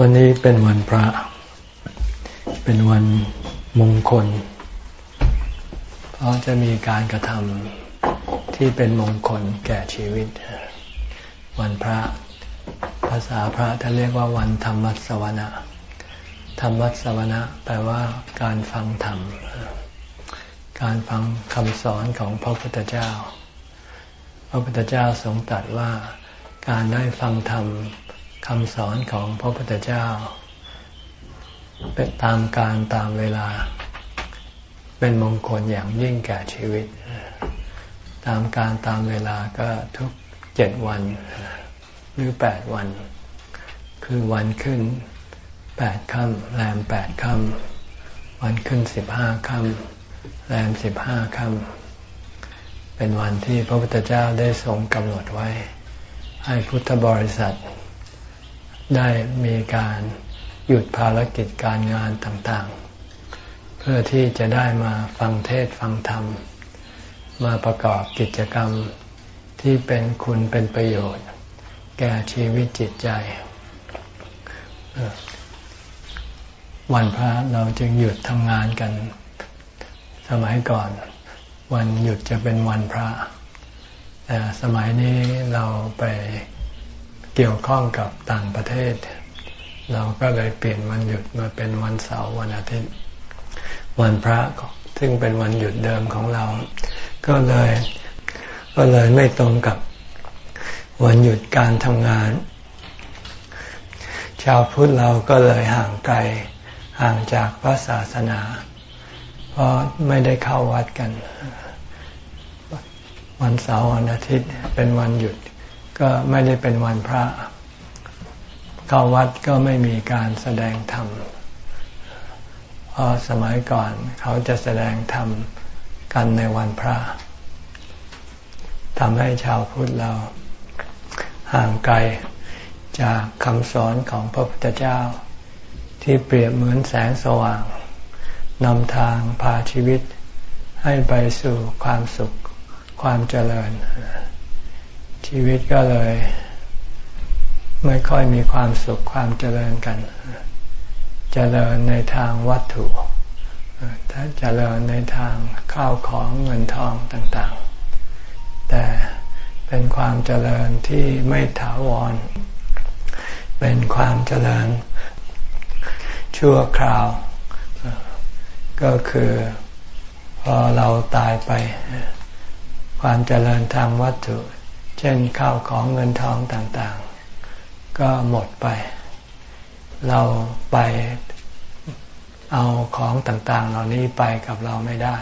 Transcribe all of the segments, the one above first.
วันนี้เป็นวันพระ เป็นวันมงคล เพราะจะมีการกระทำที่เป็นมงคลแก่ชีวิต วันพระ ภาษาพระท่านเรียกว่าวันธรรมสวนะธรรมสวนะแปลว่าการฟังธรรม การฟังคำสอนของพระพุทธเจ้า พระพุทธเจ้าทรงตรัสว่าการได้ฟังธรรม คำสอนของพระพุทธเจ้า เป็นตามการตามเวลา เป็นมงคลอย่างยิ่งแก่ชีวิต ตามการตามเวลาก็ทุกเจ็ดวัน หรือแปดวัน คือวันขึ้นแปดค่ำแรมแปดค่ำวันขึ้นสิบห้าค่ำแรมสิบห้าค่ำเป็นวันที่พระพุทธเจ้าได้ทรงกำหนดไว้ ให้พุทธบริษัท ได้มีการหยุดภารกิจการงานต่างๆ เพื่อที่จะได้มาฟังเทศฟังธรรม มาประกอบกิจกรรมที่เป็นคุณเป็นประโยชน์ แก่ชีวิตจิตใจ วันพระเราจึงหยุดทำงานกัน สมัยก่อน วันหยุดจะเป็นวันพระแต่สมัยนี้เราไป เกี่ยวข้องกับต่างประเทศ เราก็เลยเปลี่ยนวันหยุดมาเป็นวันเสาร์วันอาทิตย์ วันพระซึ่งเป็นวันหยุดเดิมของเรา ก็เลยก็เลยไม่ตรงกับวันหยุดการทำงาน ชาวพุทธเราก็เลยห่างไกลห่างจากพระศาสนา เพราะไม่ได้เข้าวัดกัน วันเสาร์วันอาทิตย์เป็นวันหยุด ก็ไม่ได้เป็นวันพระ เข้าวัดก็ไม่มีการแสดงธรรมเพราะสมัยก่อนเขาจะแสดงธรรมกันในวันพระทำให้ชาวพุทธเราห่างไกลจากคำสอนของพระพุทธเจ้า ที่เปรียบเหมือนแสงสว่างนำทางพาชีวิตให้ไปสู่ความสุขความเจริญ ชีวิตก็เลย ไม่ค่อยมีความสุขความเจริญกัน เจริญในทางวัตถุถ้าเจริญในทางข้าวของเงินทองต่างๆ แต่เป็นความเจริญที่ไม่ถาวร เป็นความเจริญชั่วคราว ก็คือพอเราตายไป ความเจริญทางวัตถุ เช่นข้าวของเงินทองต่างๆ ก็หมดไป เราไปเอาของต่างๆ เหล่านี้ไปกับเราไม่ได้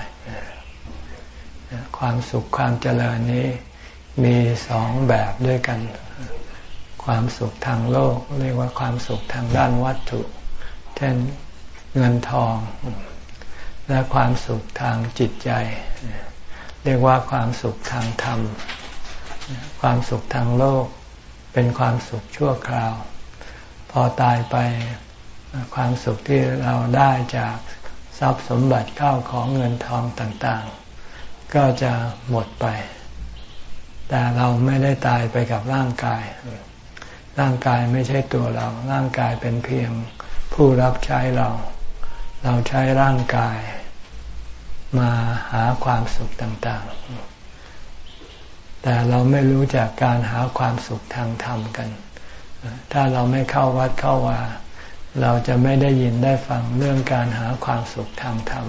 ความสุขความเจริญนี้มีสองแบบด้วยกัน ความสุขทางโลก เรียกว่าความสุขทางด้านวัตถุ เช่นเงินทอง และความสุขทางจิตใจ เรียกว่าความสุขทางธรรม ความสุขทางโลก เป็นความสุขชั่วคราว พอตายไปความสุขที่เราได้จากทรัพย์สมบัติเข้าของเงินทองต่างๆ ก็จะหมดไป แต่เราไม่ได้ตายไปกับร่างกาย ร่างกายไม่ใช่ตัวเรา ร่างกายเป็นเพียงผู้รับใช้เรา เราใช้ร่างกาย มาหาความสุขต่างๆ แต่เราไม่รู้จากการหาความสุขทางธรรมกัน ถ้าเราไม่เข้าวัดเข้าว่าเราจะไม่ได้ยินได้ฟังเรื่องการหาความสุขทางธรรม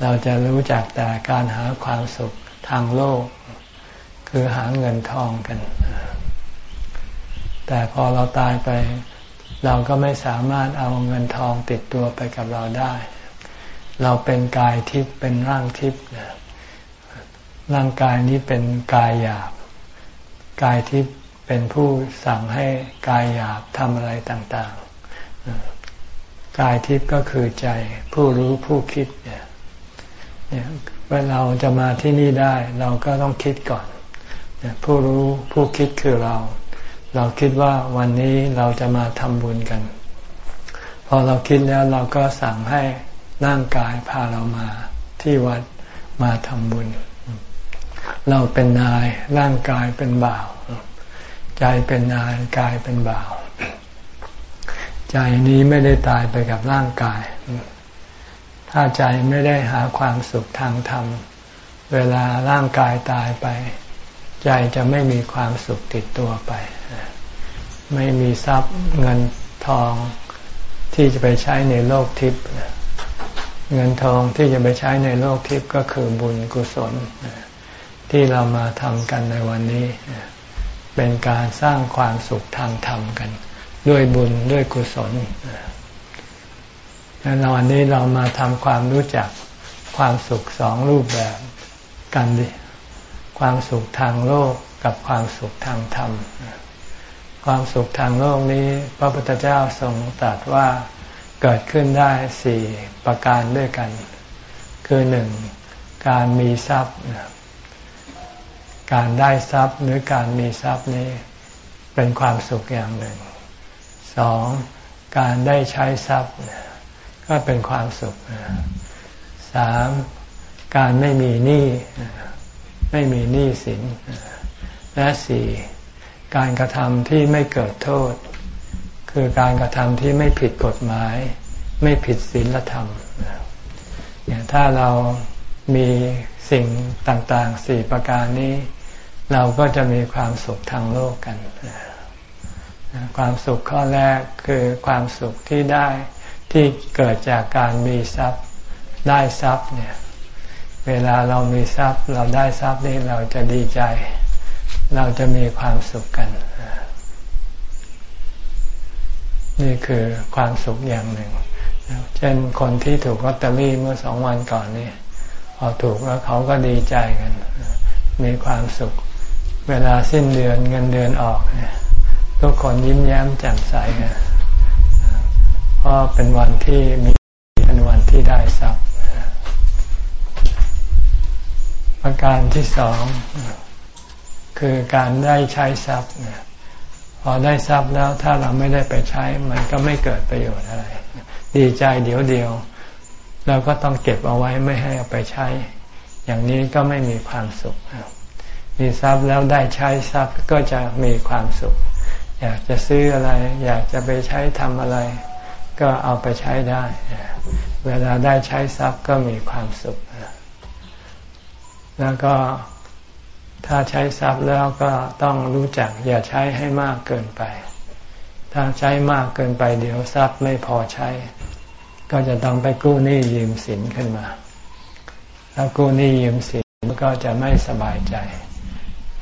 เราจะรู้จักแต่การหาความสุขทางโลก คือหาเงินทองกัน แต่พอเราตายไป เราก็ไม่สามารถเอาเงินทองติดตัวไปกับเราได้ เราเป็นกายทิพย์เป็นร่างทิพย์ ร่างกายนี้เป็นกายหยาบ กายที่เป็นผู้สั่งให้กายหยาบทำอะไรต่างๆ กายทิพย์ก็คือใจผู้รู้ผู้คิดเนี่ยเมื่อเราจะมาที่นี่ได้ เราก็ต้องคิดก่อนผู้รู้ผู้คิดคือเรา เราคิดว่าวันนี้เราจะมาทำบุญกัน พอเราคิดแล้วเราก็สั่งให้ร่างกายพาเรามาที่วัดมาทำบุญ เราเป็นนายร่างกายเป็นบ่าว ใจเป็นนายกายเป็นบ่าว ใจนี้ไม่ได้ตายไปกับร่างกาย ถ้าใจไม่ได้หาความสุขทางธรรม เวลาร่างกายตายไป ใจจะไม่มีความสุขติดตัวไป ไม่มีทรัพย์เงินทองที่จะไปใช้ในโลกทิพย์เงินทองที่จะไปใช้ในโลกทิพย์ก็คือบุญกุศล ที่เรามาทำกันในวันนี้ เป็นการสร้างความสุขทางธรรมกัน ด้วยบุญด้วยกุศลในวันนี้เรามาทำความรู้จักความสุขสองรูปแบบกันดิความสุขทางโลกกับความสุขทางธรรม ความสุขทางโลกนี้ พระพุทธเจ้าทรงตรัสว่าเกิดขึ้นได้สี่ประการด้วยกัน คือหนึ่งการมีทรัพย์ การได้ทรัพย์หรือการมีทรัพย์นี้เป็นความสุขอย่างหนึ่งสองการได้ใช้ทรัพย์ ก็เป็นความสุขสามการไม่มีหนี้ไม่มีหนี้สิน และสี่การกระทำที่ไม่เกิดโทษ คือการกระทำที่ไม่ผิดกฎหมาย ไม่ผิดศีลธรรม ถ้าเรามี สิ่งต่างๆสี่ประการนี้ เราก็จะมีความสุขทางโลกกัน ความสุขข้อแรกคือความสุขที่ได้ที่เกิดจากการมีทรัพย์ได้ทรัพย์เนี่ยเวลาเรามีทรัพย์ เราได้ทรัพย์นี่เราจะดีใจ เราจะมีความสุขกัน นี่คือความสุขอย่างหนึ่ง เช่นคนที่ถูกลอตเตอรี่เมื่อสองวันก่อนนี่ อถูกแล้วเขาก็ดีใจกัน มีความสุข เวลาสิ้นเดือนเงินเดือนออกเนี่ยทุกคนยิ้มแย้มแจ่มใสกันเพราะเป็นวันที่มีเป็นวันที่ได้ทรัพย์ประการที่สองคือการได้ใช้ทรัพย์พอได้ทรัพย์แล้วถ้าเราไม่ได้ไปใช้ มันก็ไม่เกิดประโยชน์อะไร ดีใจเดี๋ยวเดียว เราก็ต้องเก็บเอาไว้ไม่ให้เอาไปใช้ อย่างนี้ก็ไม่มีความสุข มีทรัพย์แล้วได้ใช้ทรัพย์ก็จะมีความสุข อยากจะซื้ออะไร อยากจะไปใช้ทำอะไร ก็เอาไปใช้ได้ เวลาได้ใช้ทรัพย์ก็มีความสุข แล้วก็ถ้าใช้ทรัพย์แล้วก็ต้องรู้จัก อย่าใช้ให้มากเกินไป ถ้าใช้มากเกินไปเดี๋ยวทรัพย์ไม่พอใช้ ก็จะต้องไปกู้หนี้ยืมสินขึ้นมา ถ้ากู้หนี้ยืมสินก็จะไม่สบายใจ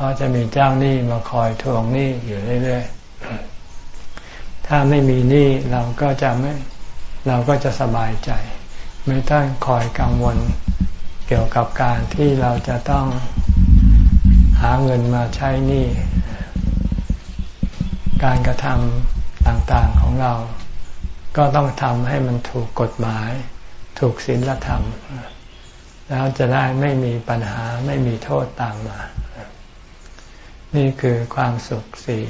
พราะจะมีเจ้าหนี้มาคอยทวงหนี้อยู่เรื่อยๆ ถ้าไม่มีหนี้เราก็จะไม่เราก็จะสบายใจ ไม่ต้องคอยกังวลเกี่ยวกับการที่เราจะต้องหาเงินมาใช้หนี้ การกระทำต่างๆของเรา ก็ต้องทำให้มันถูกกฎหมาย ถูกศีลธรรม แล้วจะได้ไม่มีปัญหาไม่มีโทษตามมา นี่คือความสุขสี่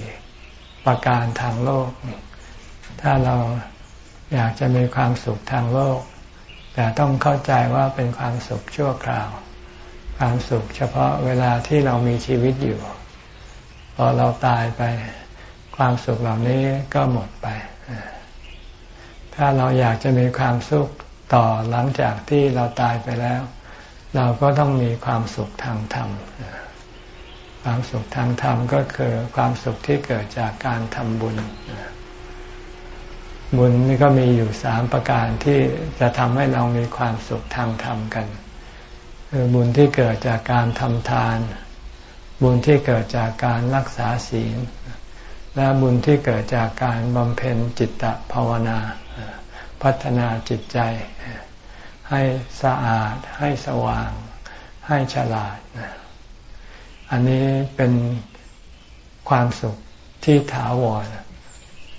ประการทางโลก ถ้าเราอยากจะมีความสุขทางโลก แต่ต้องเข้าใจว่าเป็นความสุขชั่วคราว ความสุขเฉพาะเวลาที่เรามีชีวิตอยู่ พอเราตายไป ความสุขเหล่านี้ก็หมดไป ถ้าเราอยากจะมีความสุขต่อหลังจากที่เราตายไปแล้ว เราก็ต้องมีความสุขทางธรรมความสุขทางธรรมก็คือความสุขที่เกิดจากการทำบุญ บุญนี่ก็มีอยู่สามประการที่จะทำให้เรามีความสุขทางธรรมกัน คือบุญที่เกิดจากการทำทาน บุญที่เกิดจากการรักษาศีล และบุญที่เกิดจากการบำเพ็ญจิตตภาวนา พัฒนาจิตใจ ให้สะอาด ให้สว่าง ให้ฉลาด อันนี้เป็นความสุขที่ถาวร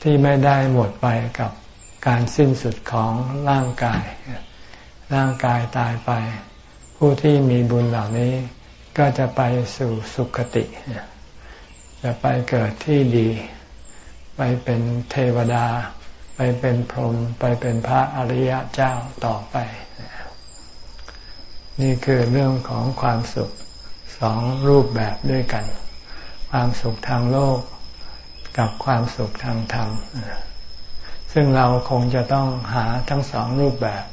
ที่ไม่ได้หมดไปกับการสิ้นสุดของร่างกาย ร่างกายตายไป ผู้ที่มีบุญเหล่านี้ ก็จะไปสู่สุคติ จะไปเกิดที่ดี ไปเป็นเทวดา เป็นพรหมไปเป็นพระอริยเจ้าต่อไป นี่คือเรื่องของความสุขสองรูปแบบด้วยกัน ความสุขทางโลกกับความสุขทางธรรม ซึ่งเราคงจะต้องหาทั้งสองรูปแบบ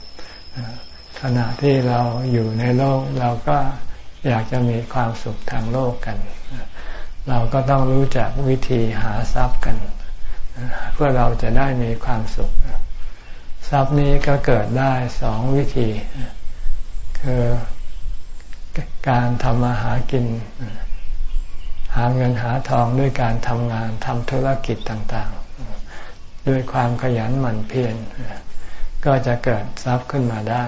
ขณะที่เราอยู่ในโลก เราก็อยากจะมีความสุขทางโลกกัน เราก็ต้องรู้จักวิธีหาทรัพย์กัน เพื่อเราจะได้มีความสุข ทรัพย์นี้ก็เกิดได้สองวิธี คือการทำมาหากิน หาเงินหาทองด้วยการทำงานทำธุรกิจต่างๆ ด้วยความขยันหมั่นเพียรก็จะเกิดทรัพย์ขึ้นมาได้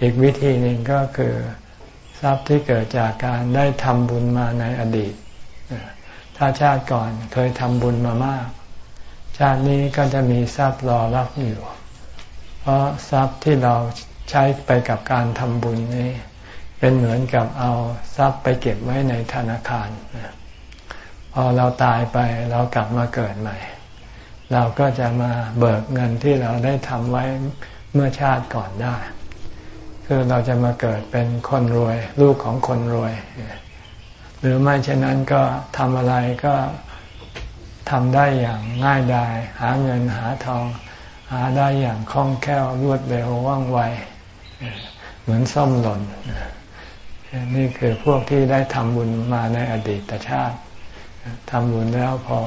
อีกวิธีหนึ่งก็คือทรัพย์ที่เกิดจากการได้ทำบุญมาในอดีต ถ้าชาติก่อนเคยทำบุญมามาก ชาตินี้ก็จะมีทรัพย์รอรับอยู่ เพราะทรัพย์ที่เราใช้ไปกับการทำบุญนี้ เป็นเหมือนกับเอาทรัพย์ไปเก็บไว้ในธนาคาร พอเราตายไปเรากลับมาเกิดใหม่ เราก็จะมาเบิกเงินที่เราได้ทำไว้เมื่อชาติก่อนได้ คือเราจะมาเกิดเป็นคนรวย ลูกของคนรวย หรือไม่เช่นนั้นก็ทำอะไรก็ทำได้อย่างง่ายดาย หาเงินหาทอง หาได้อย่างคล่องแคล่วรวดเร็วว่องไว เหมือนส้มหล่น นี่คือพวกที่ได้ทำบุญมาในอดีตชาติทำบุญแล้วพอ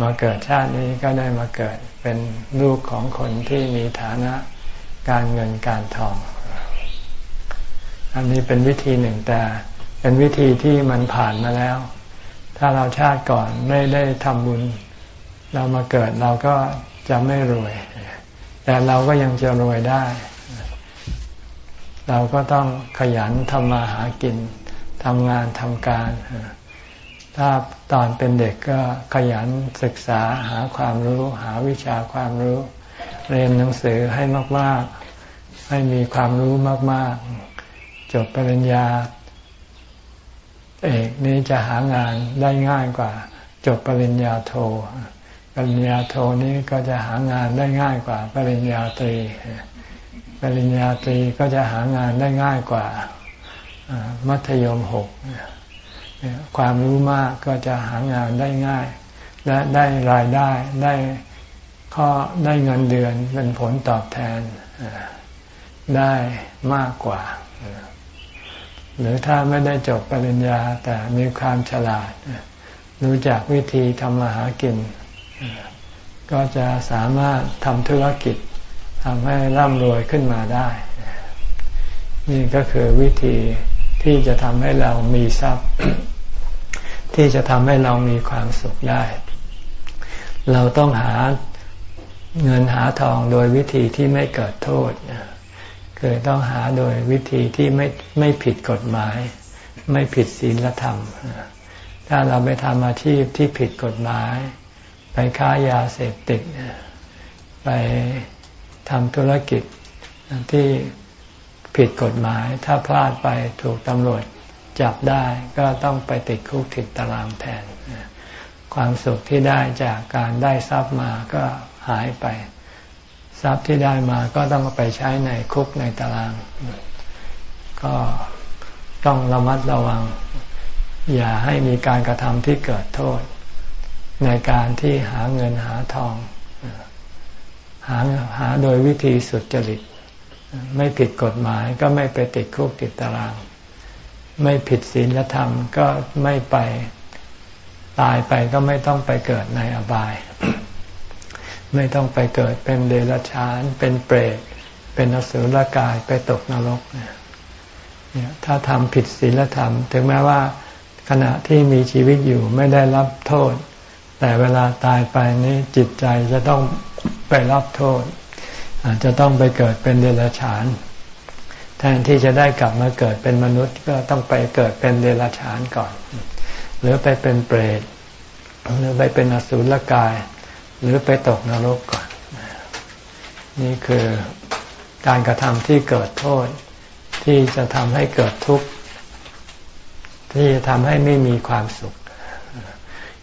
มาเกิดชาตินี้ก็ได้มาเกิดเป็นลูกของคนที่มีฐานะการเงินการทอง อันนี้เป็นวิธีหนึ่งแต่ เป็นวิธีที่มันผ่านมาแล้ว ถ้าเราชาติก่อนไม่ได้ทำบุญ เรามาเกิดเราก็จะไม่รวย แต่เราก็ยังจะรวยได้ เราก็ต้องขยันทำมาหากินทำงานทำการ ถ้าตอนเป็นเด็กก็ขยันศึกษาหาความรู้ หาวิชาความรู้ เรียนหนังสือให้มาก ๆ ให้มีความรู้มาก ๆ จบปริญญา เอกนี้จะหางานได้ง่ายกว่า จบปริญญาโท ปริญญาโทนี้ก็จะหางานได้ง่ายกว่า ปริญญาตรี ปริญญาตรีก็จะหางานได้ง่ายกว่ามัธยมหกความรู้มากก็จะหางานได้ง่าย และได้รายได้ได้ข้อได้เงินเดือนเป็นผลตอบแทนได้มากกว่า หรือถ้าไม่ได้จบปริญญาแต่มีความฉลาด รู้จักวิธีทำมาหากิน ก็จะสามารถทำธุรกิจทำให้ร่ำรวยขึ้นมาได้ นี่ก็คือวิธีที่จะทำให้เรามีทรัพย์ ที่จะทำให้เรามีความสุขได้ เราต้องหาเงินหาทองโดยวิธีที่ไม่เกิดโทษ คือต้องหาโดยวิธีที่ไม่ไม่ผิดกฎหมาย ไม่ผิดศีลธรรม ถ้าเราไปทำอาชีพที่ผิดกฎหมาย ไปค้ายาเสพติด ไปทำธุรกิจที่ผิดกฎหมาย ถ้าพลาดไปถูกตำรวจจับได้ก็ต้องไปติดคุกติดตารางแทน ความสุขที่ได้จากการได้ทรัพย์มาก็หายไป ทรัพย์ที่ได้มาก็ต้องไปใช้ในคุกในตาราง ก็ต้องระมัดระวัง อย่าให้มีการกระทำที่เกิดโทษ ในการที่หาเงินหาทอง หาหาโดยวิธีสุดจริต ไม่ผิดกฎหมายก็ไม่ไปติดคุกติดตาราง ไม่ผิดศีลธรรมก็ไม่ไปตายไปก็ไม่ต้องไปเกิดในอบาย ไม่ต้องไปเกิดเป็นเดรัจฉาน เป็นเปรตเป็นอสุรกายไปตกนรกเนี่ยถ้าทำผิดศีลธรรม ถึงแม้ว่าขณะที่มีชีวิตอยู่ไม่ได้รับโทษ แต่เวลาตายไปนี้จิตใจจะต้องไปรับโทษ อาจจะต้องไปเกิดเป็นเดรัจฉาน แทนที่จะได้กลับมาเกิดเป็นมนุษย์ก็ต้องไปเกิดเป็นเดรัจฉานก่อน หรือไปเป็นเปรตหรือไปเป็นอสุรกาย หรือไปตกนรกก่อน นี่คือการกระทำที่เกิดโทษ ที่จะทำให้เกิดทุกข์ที่จะทำให้ไม่มีความสุข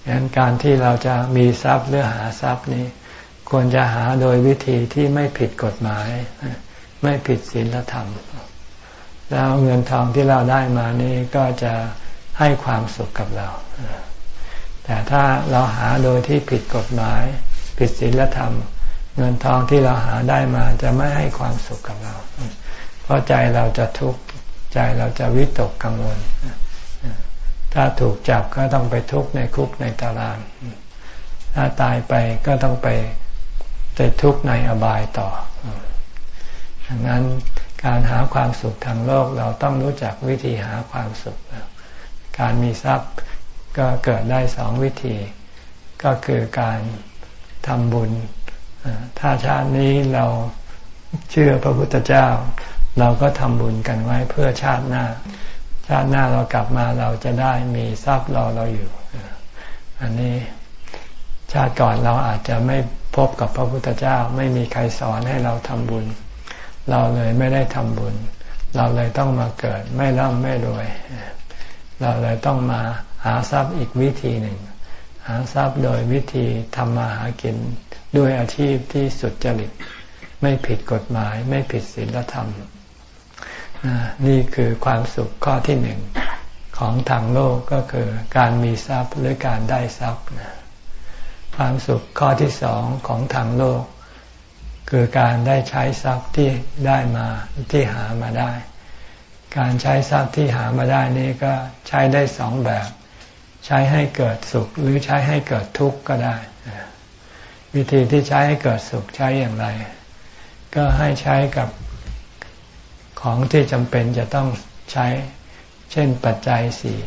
ดังนั้นการที่เราจะมีทรัพย์หรือหาทรัพย์นี้ ควรจะหาโดยวิธีที่ไม่ผิดกฎหมาย ไม่ผิดศีลธรรม แล้วเงินทองที่เราได้มานี้ก็จะให้ความสุขกับเรา แต่ถ้าเราหาโดยที่ผิดกฎหมาย ผิดศีลธรรม เงินทองที่เราหาได้มาจะไม่ให้ความสุขกับเรา เพราะใจเราจะทุกข์ใจเราจะวิตกกังวล ถ้าถูกจับก็ต้องไปทุกข์ในคุกในตาราง ถ้าตายไปก็ต้องไปไปทุกข์ในอบายต่อดังนั้นการหาความสุขทางโลกเราต้องรู้จักวิธีหาความสุข การมีทรัพย์ก็เกิดได้สองวิธี ก็คือการ ทำบุญ ถ้าชาตินี้เราเชื่อพระพุทธเจ้า เราก็ทำบุญกันไว้เพื่อชาติหน้า ชาติหน้าเรากลับมาเราจะได้มีทรัพย์รอเราอยู่ อันนี้ชาติก่อนเราอาจจะไม่พบกับพระพุทธเจ้า ไม่มีใครสอนให้เราทำบุญ เราเลยไม่ได้ทำบุญ เราเลยต้องมาเกิดไม่ร่ำไม่รวย เราเลยต้องมาหาทรัพย์อีกวิธีหนึ่ง หาทรัพย์โดยวิธีทำมาหากินด้วยอาชีพที่สุดจริต ไม่ผิดกฎหมาย ไม่ผิดศีลธรรม นี่คือความสุขข้อที่หนึ่งของทางโลกก็คือการมีทรัพย์หรือการได้ทรัพย์ ความสุขข้อที่สองของทางโลก คือการได้ใช้ทรัพย์ที่ได้มาที่หามาได้ การใช้ทรัพย์ที่หามาได้นี้ก็ใช้ได้สองแบบ ใช้ให้เกิดสุขหรือใช้ให้เกิดทุกข์ก็ได้ วิธีที่ใช้ให้เกิดสุขใช้อย่างไร ก็ให้ใช้กับของที่จำเป็นจะต้องใช้ เช่นปัจจัยสี่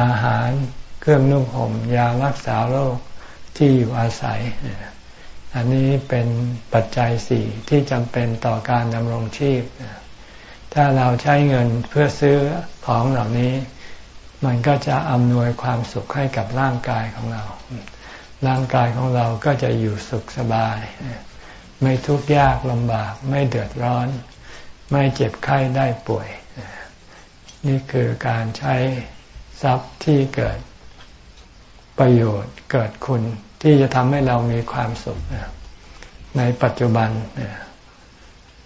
อาหารเครื่องนุ่งห่มยารักษาโรคที่อยู่อาศัย อันนี้เป็นปัจจัยสี่ที่จำเป็นต่อการดำรงชีพ ถ้าเราใช้เงินเพื่อซื้อของเหล่านี้ มันก็จะอำนวยความสุขให้กับร่างกายของเรา ร่างกายของเราก็จะอยู่สุขสบาย ไม่ทุกข์ยากลำบาก ไม่เดือดร้อน ไม่เจ็บไข้ได้ป่วย นี่คือการใช้ทรัพย์ที่เกิดประโยชน์เกิดคุณที่จะทำให้เรามีความสุขในปัจจุบัน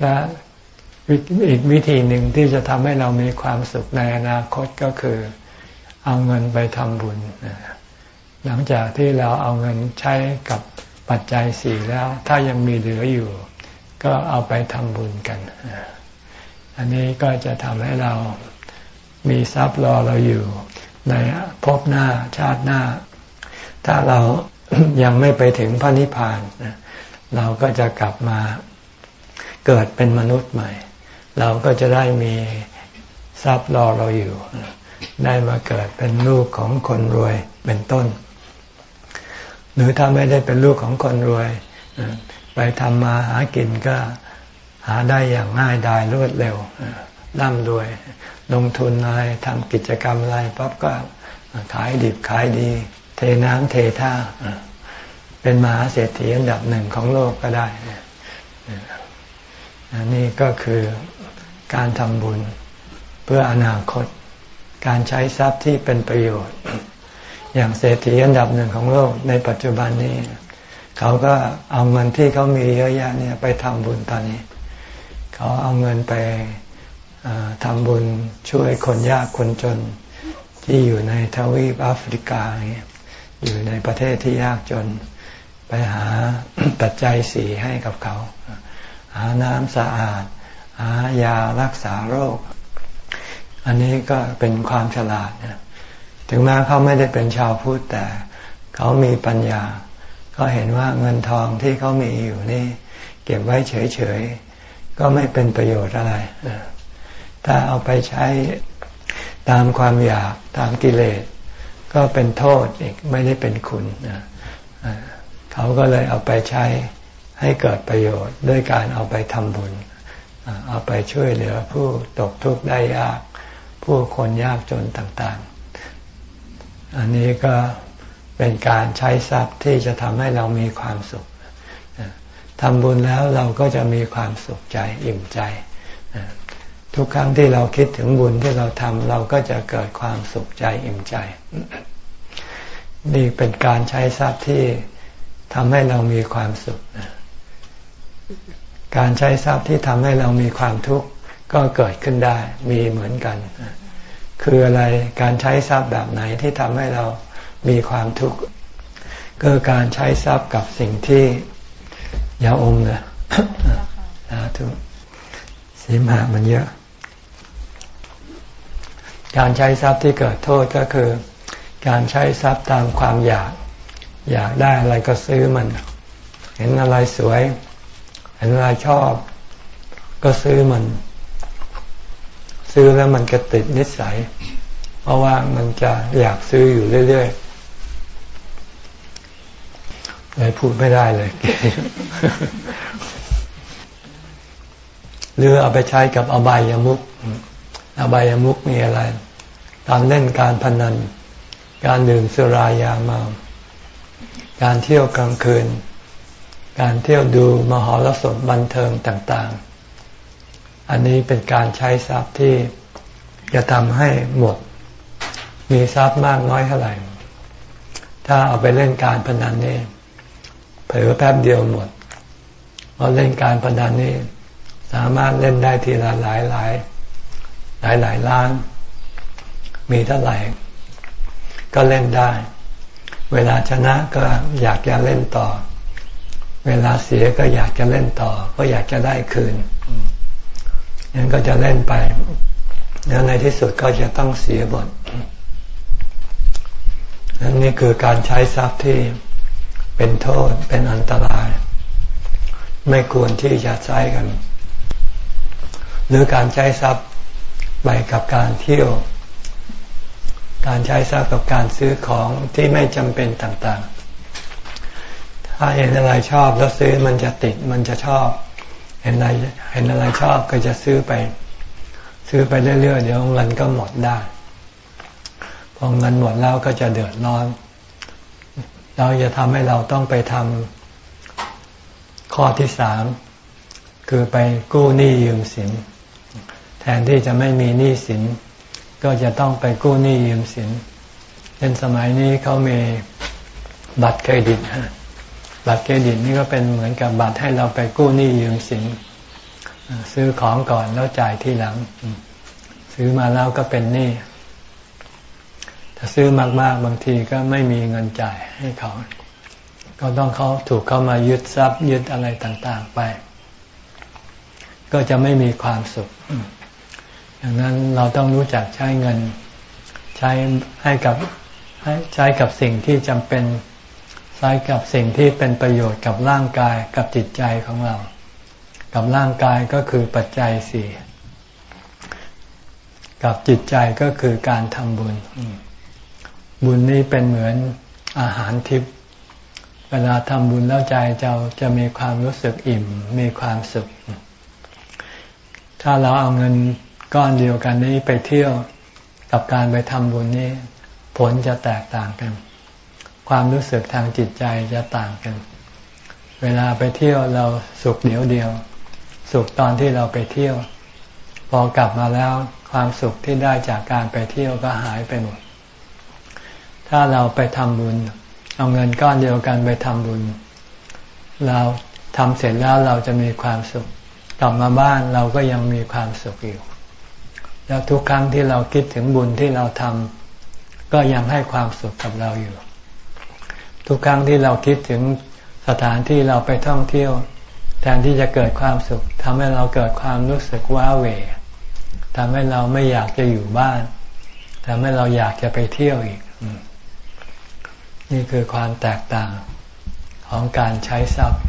และอีกวิธีหนึ่งที่จะทำให้เรามีความสุขในอนาคตก็คือ เอาเงินไปทำบุญ หลังจากที่เราเอาเงินใช้กับปัจจัยสี่แล้ว ถ้ายังมีเหลืออยู่ ก็เอาไปทำบุญกัน อันนี้ก็จะทำให้เรามีทรัพย์รอเราอยู่ ในภพหน้าชาติหน้า ถ้าเรายังไม่ไปถึงพระนิพพานเราก็จะกลับมาเกิดเป็นมนุษย์ใหม่ เราก็จะได้มีทรัพย์รอเราอยู่ ได้มาเกิดเป็นลูกของคนรวยเป็นต้น หรือถ้าไม่ได้เป็นลูกของคนรวย ไปทำมาหากินก็หาได้อย่างง่ายดายรวดเร็วร่ำรวย ลงทุนอะไรทำกิจกรรมอะไรปั๊บก็ขายดิบขายดี เทน้ำเทท่า เป็นมหาเศรษฐีอันดับหนึ่งของโลกก็ได้นี่ก็คือการทำบุญเพื่ออนาคต การใช้ทรัพย์ที่เป็นประโยชน์ อย่างเศรษฐีอันดับหนึ่งของโลกในปัจจุบันนี้ เขาก็เอาเงินที่เขามีเยอะแยะเนี่ยไปทำบุญตอนนี้ เขาเอาเงินไปทำบุญช่วยคนยากคนจนที่อยู่ในทวีปแอฟริกาอยู่ในประเทศที่ยากจน ไปหาปัจจัยสีให้กับเขา หาน้ำสะอาด หายารักษาโรค อันนี้ก็เป็นความฉลาดนะถึงแม้เขาไม่ได้เป็นชาวพุทธแต่เขามีปัญญา ก็เห็นว่าเงินทองที่เขามีอยู่นี่ เก็บไว้เฉยๆ ก็ไม่เป็นประโยชน์อะไร ถ้าเอาไปใช้ตามความอยากตามกิเลส ก็เป็นโทษอีกไม่ได้เป็นคุณเขาก็เลยเอาไปใช้ให้เกิดประโยชน์ ด้วยการเอาไปทำบุญ เอาไปช่วยเหลือผู้ตกทุกข์ได้ยาก ผู้คนยากจนต่างๆ อันนี้ก็เป็นการใช้ทรัพย์ที่จะทำให้เรามีความสุขทำบุญแล้วเราก็จะมีความสุขใจอิ่มใจ ทุกครั้งที่เราคิดถึงบุญที่เราทำเราก็จะเกิดความสุขใจอิ่มใจ นี่เป็นการใช้ทรัพย์ที่ทำให้เรามีความสุข การใช้ทรัพย์ที่ทำให้เรามีความทุกข์ ก็เกิดขึ้นได้มีเหมือนกัน คืออะไรการใช้ทรัพย์แบบไหนที่ทำให้เรามีความทุกข์ก็การใช้ทรัพย์กับสิ่งที่ยาอมนะสาธุสีมหามันเยอะ การใช้ทรัพย์ที่เกิดโทษก็คือ การใช้ทรัพย์ตามความอยาก อยากได้อะไรก็ซื้อมัน เห็นอะไรสวย เห็นอะไรชอบ ก็ซื้อมัน ซื้อแล้วมันก็ติดนิสัย เพราะว่ามันจะอยากซื้ออยู่เรื่อยๆเลยพูดไม่ได้เลยหรือเอาไปใช้กับอบายามุกอบายามุกมีอะไร การเล่นการพนัน การดื่มสุรายาเมา การเที่ยวกลางคืน การเที่ยวดูมหรสพบันเทิงต่างๆ อันนี้เป็นการใช้ทรัพย์ที่จะทำให้หมด มีทรัพย์มากน้อยเท่าไหร่ ถ้าเอาไปเล่นการพนันนี่เผลอแป๊บเดียวหมดเพราะเล่นการพนันนี่สามารถเล่นได้ทีละหลายหลายหลายหลายล้าน มีเท่าไหร่ ก็เล่นได้ เวลาชนะก็อยากจะเล่นต่อ เวลาเสียก็อยากจะเล่นต่อ ก็อยากจะได้คืน นั้นก็จะเล่นไปแล้วในที่สุดก็จะต้องเสียบทนั่นนี่คือการใช้ทรัพย์ที่เป็นโทษเป็นอันตราย ไม่ควรที่จะใช้กัน หรือการใช้ทรัพย์ไปกับการเที่ยว การใช้ทรัพย์กับการซื้อของที่ไม่จำเป็นต่างๆ ถ้าเห็นอะไรชอบแล้วซื้อมันจะติดมันจะชอบ ห็นอะไรเห็นอะไรชอบก็จะซื้อไป ซื้อไปเรื่อยๆเดี๋ยวเงินก็หมดได้ พอเงินหมดแล้วก็จะเดือดร้อน เราจะทำให้เราต้องไปทำข้อที่สามคือไปกู้หนี้ยืมสิน แทนที่จะไม่มีหนี้สิน ก็จะต้องไปกู้หนี้ยืมสินเช่นสมัยนี้เขามีบัตรเครดิต บัตรเครดิตนี่ก็เป็นเหมือนกับบัตรให้เราไปกู้หนี้ยืมสินซื้อของก่อนแล้วจ่ายทีหลัง ซื้อมาแล้วก็เป็นหนี้ถ้าซื้อมาก ๆ บางทีก็ไม่มีเงินจ่ายให้เขา ก็ต้องเขาถูกเขามายึดทรัพย์ยึดอะไรต่าง ๆ ไป ก็จะไม่มีความสุขอย่างนั้นเราต้องรู้จักใช้เงิน ใช้ให้กับใช้กับสิ่งที่จำเป็น ใช้กับสิ่งที่เป็นประโยชน์กับร่างกายกับจิตใจของเรา กับร่างกายก็คือปัจจัยสี่กับจิตใจก็คือการทำบุญ บุญนี้เป็นเหมือนอาหารทิพย์เวลาทำบุญแล้วใจเราจะมีความรู้สึกอิ่ม มีความสุข ถ้าเราเอาเงินก้อนเดียวกันนี้ไปเที่ยวกับการไปทำบุญนี้ ผลจะแตกต่างกัน ความรู้สึกทางจิตใจจะต่างกัน เวลาไปเที่ยวเราสุขเดียวเดียว สุขตอนที่เราไปเที่ยว พอกลับมาแล้วความสุขที่ได้จากการไปเที่ยวก็หายไปหมด ถ้าเราไปทำบุญ เอาเงินก้อนเดียวกันไปทำบุญ เราทำเสร็จแล้วเราจะมีความสุข กลับมาบ้านเราก็ยังมีความสุขอยู่ แล้วทุกครั้งที่เราคิดถึงบุญที่เราทำก็ยังให้ความสุขกับเราอยู่ ทุกครั้งที่เราคิดถึงสถานที่เราไปท่องเที่ยว แทนที่จะเกิดความสุขทำให้เราเกิดความรู้สึกว้าเหวทำให้เราไม่อยากจะอยู่บ้านทำให้เราอยากจะไปเที่ยวอีก นี่คือความแตกต่างของการใช้ทรัพย์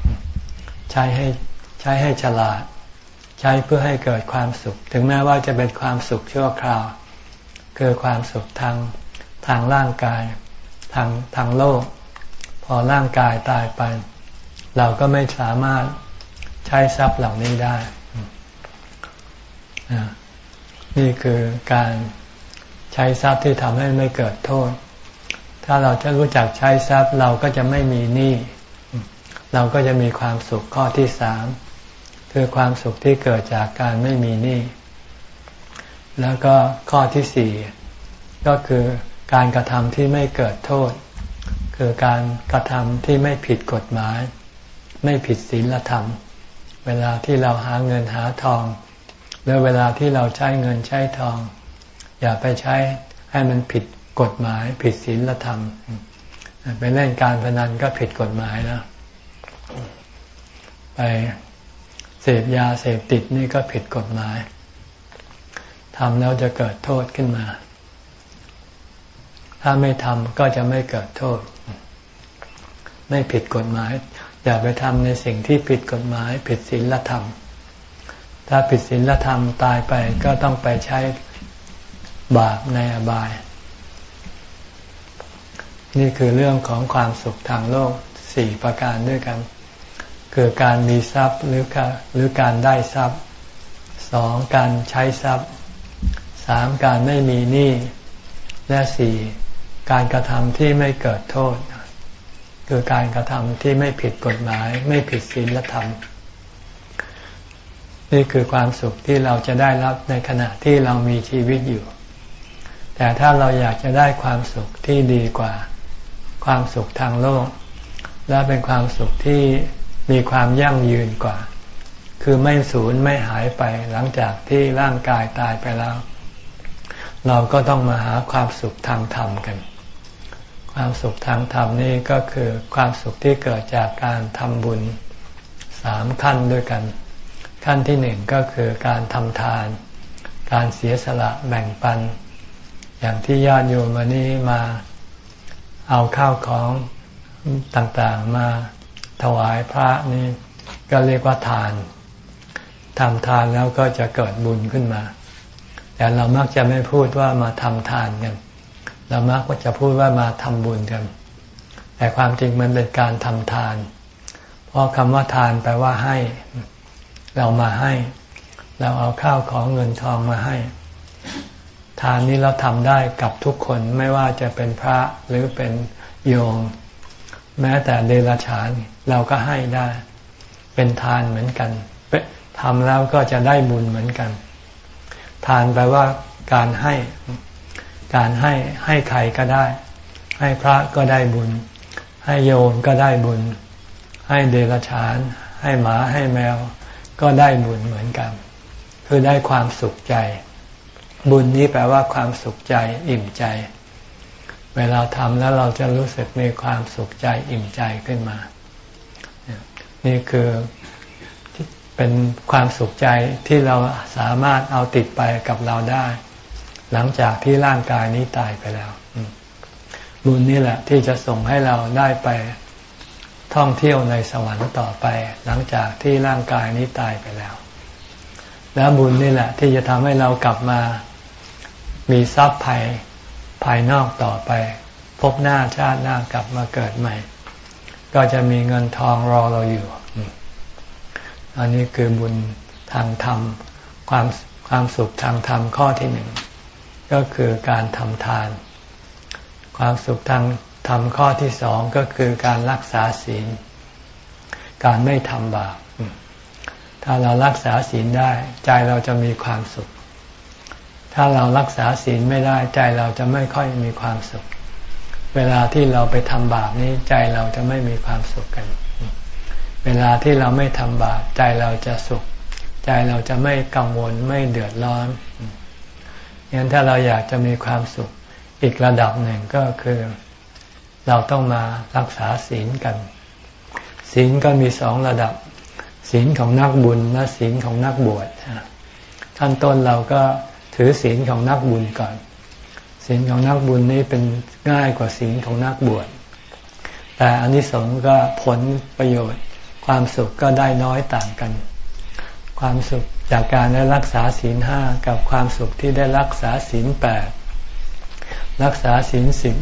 ใช้ให้ใช้ให้ฉลาด ใช้เพื่อให้เกิดความสุข ถึงแม้ว่าจะเป็นความสุขชั่วคราว คือความสุขทางทางร่างกาย ทางทางโลก พอร่างกายตายไป เราก็ไม่สามารถใช้ทรัพย์เหล่านี้ได้ นี่คือการใช้ทรัพย์ที่ทำให้ไม่เกิดโทษ ถ้าเราจะรู้จักใช้ทรัพย์เราก็จะไม่มีหนี้ เราก็จะมีความสุขข้อที่สามคือความสุขที่เกิดจากการไม่มีหนี้ แล้วก็ข้อที่สี่ก็คือการกระทำที่ไม่เกิดโทษ คือการกระทำที่ไม่ผิดกฎหมาย ไม่ผิดศีลธรรม เวลาที่เราหาเงินหาทองหรือเวลาที่เราใช้เงินใช้ทอง อย่าไปใช้ให้มันผิดกฎหมาย ผิดศีลธรรมไปเล่นการพนันก็ผิดกฎหมายนะไปเสพยาเสพติดนี่ก็ผิดกฎหมายทำแล้วจะเกิดโทษขึ้นมา ถ้าไม่ทำก็จะไม่เกิดโทษ ไม่ผิดกฎหมาย อย่าไปทำในสิ่งที่ผิดกฎหมาย ผิดศีลธรรม ถ้าผิดศีลธรรมตายไปก็ต้องไปใช้บาปในอบาย นี่คือเรื่องของความสุขทางโลกสี่ประการด้วยกัน คือการมีทรัพย์หรือการหรือการได้ทรัพย์สองการใช้ทรัพย์สามการไม่มีหนี้และสี่การกระทำที่ไม่เกิดโทษ คือการกระทำที่ไม่ผิดกฎหมาย ไม่ผิดศีลธรรม นี่คือความสุขที่เราจะได้รับในขณะที่เรามีชีวิตอยู่ แต่ถ้าเราอยากจะได้ความสุขที่ดีกว่า ความสุขทางโลก และเป็นความสุขที่มีความยั่งยืนกว่า คือไม่สูญไม่หายไปหลังจากที่ร่างกายตายไปแล้ว เราก็ต้องมาหาความสุขทางธรรมกัน ความสุขทางธรรมนี่ก็คือความสุขที่เกิดจากการทำบุญสามขั้นด้วยกัน ขั้นที่หนึ่งก็คือการทำทาน การเสียสละแบ่งปัน อย่างที่ญาติโยมวันนี้มาเอาข้าวของต่างๆมาถวายพระนี่ก็เรียกว่าทานทำทานแล้วก็จะเกิดบุญขึ้นมา แต่เรามักจะไม่พูดว่ามาทำทานกัน เรามักจะพูดว่ามาทำบุญกัน แต่ความจริงมันเป็นการทำทาน เพราะคำว่าทานแปลว่าให้ เรามาให้ เราเอาข้าวของเงินทองมาให้ ทานนี้เราทำได้กับทุกคนไม่ว่าจะเป็นพระหรือเป็นโยมแม้แต่เดรัจฉานเราก็ให้ได้ เป็นทานเหมือนกันทำแล้วก็จะได้บุญเหมือนกัน ทานแปลว่าการให้ การให้ให้ใครก็ได้ ให้พระก็ได้บุญ ให้โยมก็ได้บุญ ให้เดรัจฉาน ให้หมาให้แมว ก็ได้บุญเหมือนกัน คือได้ความสุขใจ บุญนี้แปลว่าความสุขใจอิ่มใจ เวลาทำแล้วเราจะรู้สึกมีความสุขใจอิ่มใจขึ้นมา นี่คือเป็นความสุขใจที่เราสามารถเอาติดไปกับเราได้ หลังจากที่ร่างกายนี้ตายไปแล้ว บุญนี่แหละที่จะส่งให้เราได้ไปท่องเที่ยวในสวรรค์ต่อไป หลังจากที่ร่างกายนี้ตายไปแล้ว แล้วบุญนี่แหละ ที่จะทำให้เรากลับมา มีทรัพย์ภายภายนอกต่อไป พบหน้าชาติหน้ากลับมาเกิดใหม่ ก็จะมีเงินทองรอเราอยู่ อันนี้คือบุญทางธรรม ความความสุขทางธรรมข้อที่หนึ่ง ก็คือการทำทาน ความสุขทางธรรมข้อที่สองก็คือการรักษาศีล การไม่ทำบาป ถ้าเรารักษาศีลได้ใจเราจะมีความสุข ถ้าเรารักษาศีลไม่ได้ใจเราจะไม่ค่อยมีความสุข เวลาที่เราไปทำบาปนี้ใจเราจะไม่มีความสุขกัน เวลาที่เราไม่ทำบาปใจเราจะสุข ใจเราจะไม่กังวลไม่เดือดร้อน งั้นถ้าเราอยากจะมีความสุขอีกระดับหนึ่งก็คือ เราต้องมารักษาศีลกัน ศีลก็มีสองระดับ ศีลของนักบุญและศีลของนักบวชขั้นต้นเราก็ถือศีลของนักบุญก่อน ศีลของนักบุญนี้เป็นง่ายกว่าศีลของนักบวช แต่อันนี้สงก็ผลประโยชน์ ความสุขก็ได้น้อยต่างกัน ความสุข จากการได้รักษาศีลห้ากับความสุขที่ได้รักษาศีลแปดรักษาศีลสิบ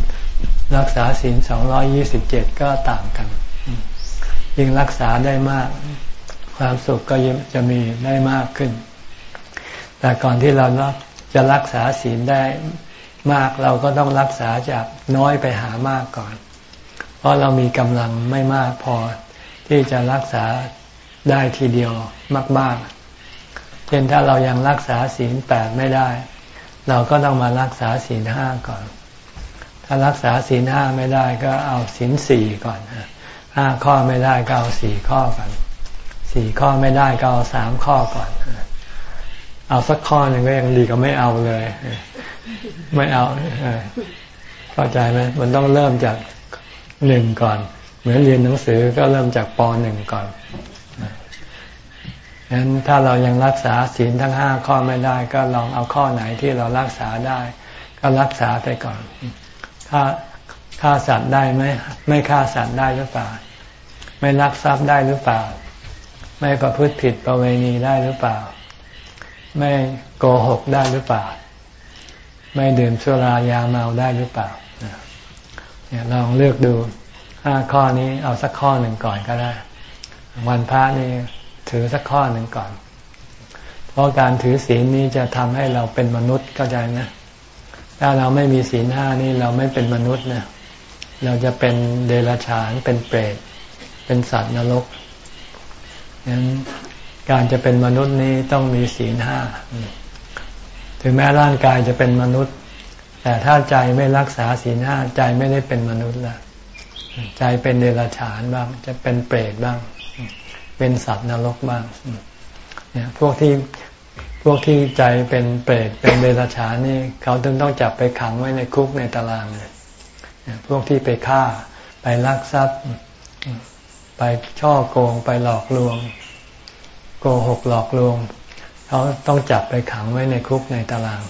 รักษาศีลสองร้อยี่สิบเจ็ดก็ต่างกัน ยิ่งรักษาได้มาก ความสุขก็จะมีได้มากขึ้น แต่ก่อนที่เราจะรักษาศีลได้มากเราก็ต้องรักษาจากน้อยไปหามากก่อน เพราะเรามีกำลังไม่มากพอที่จะรักษาได้ทีเดียวมาก ๆ เช่นถ้าเรายังรักษาศีลแปดไม่ได้ เราก็ต้องมารักษาศีลห้าก่อน ถ้ารักษาศีลห้าไม่ได้ก็เอาศีลสี่ก่อนห้าข้อไม่ได้ก็เอาสี่ข้อก่อนสี่ข้อไม่ได้ก็เอาสามข้อก่อน เอาสักข้อหนึ่งก็ยังดีก็ไม่เอาเลย ไม่เอาเข้าใจไหมมันต้องเริ่มจากหนึ่งก่อน เหมือนเรียนหนังสือก็เริ่มจากปหนึ่งก่อน งั้นถ้าเรายังรักษาศีลทั้งห้าข้อไม่ได้ก็ลองเอาข้อไหนที่เรารักษาได้ ก็รักษาไปก่อนฆ่าฆ่าสัตว์ได้ไหมไม่ฆ่าสัตว์ได้หรือเปล่า ไม่ลักทรัพย์ได้หรือเปล่า ไม่ประพฤติผิดประเวณีได้หรือเปล่า ไม่โกหกได้หรือเปล่า ไม่ดื่มสุรายาเมาได้หรือเปล่าเนี่ยลองเลือกดูห้าข้อนี้เอาสักข้อหนึ่งก่อนก็ได้ วันพระนี่ ถือสักข้อหนึ่งก่อน เพราะการถือศีลนี้จะทำให้เราเป็นมนุษย์เข้าใจนะ ถ้าเราไม่มีศีลห้านี่เราไม่เป็นมนุษย์นะ เราจะเป็นเดรัจฉาน เป็นเปรต เป็นสัตว์นรกงั้นการจะเป็นมนุษย์นี้ต้องมีศีลห้า ถึงแม้ร่างกายจะเป็นมนุษย์ แต่ถ้าใจไม่รักษาศีลห้าใจไม่ได้เป็นมนุษย์ละใจเป็นเดรัจฉานบ้าง จะเป็นเปรตบ้าง เป็นสัตว์นรกบ้างเนี่ยพวกที่พวกที่ใจเป็นเปรตเป็นเดรัจฉานนี่เขาถึงต้องจับไปขังไว้ในคุกในตารางเลยพวกที่ไปฆ่า ไปลักทรัพย์ ไปช่อโกงไปหลอกลวง โกหกหลอกลวง เขาต้องจับไปขังไว้ในคุกในตาราง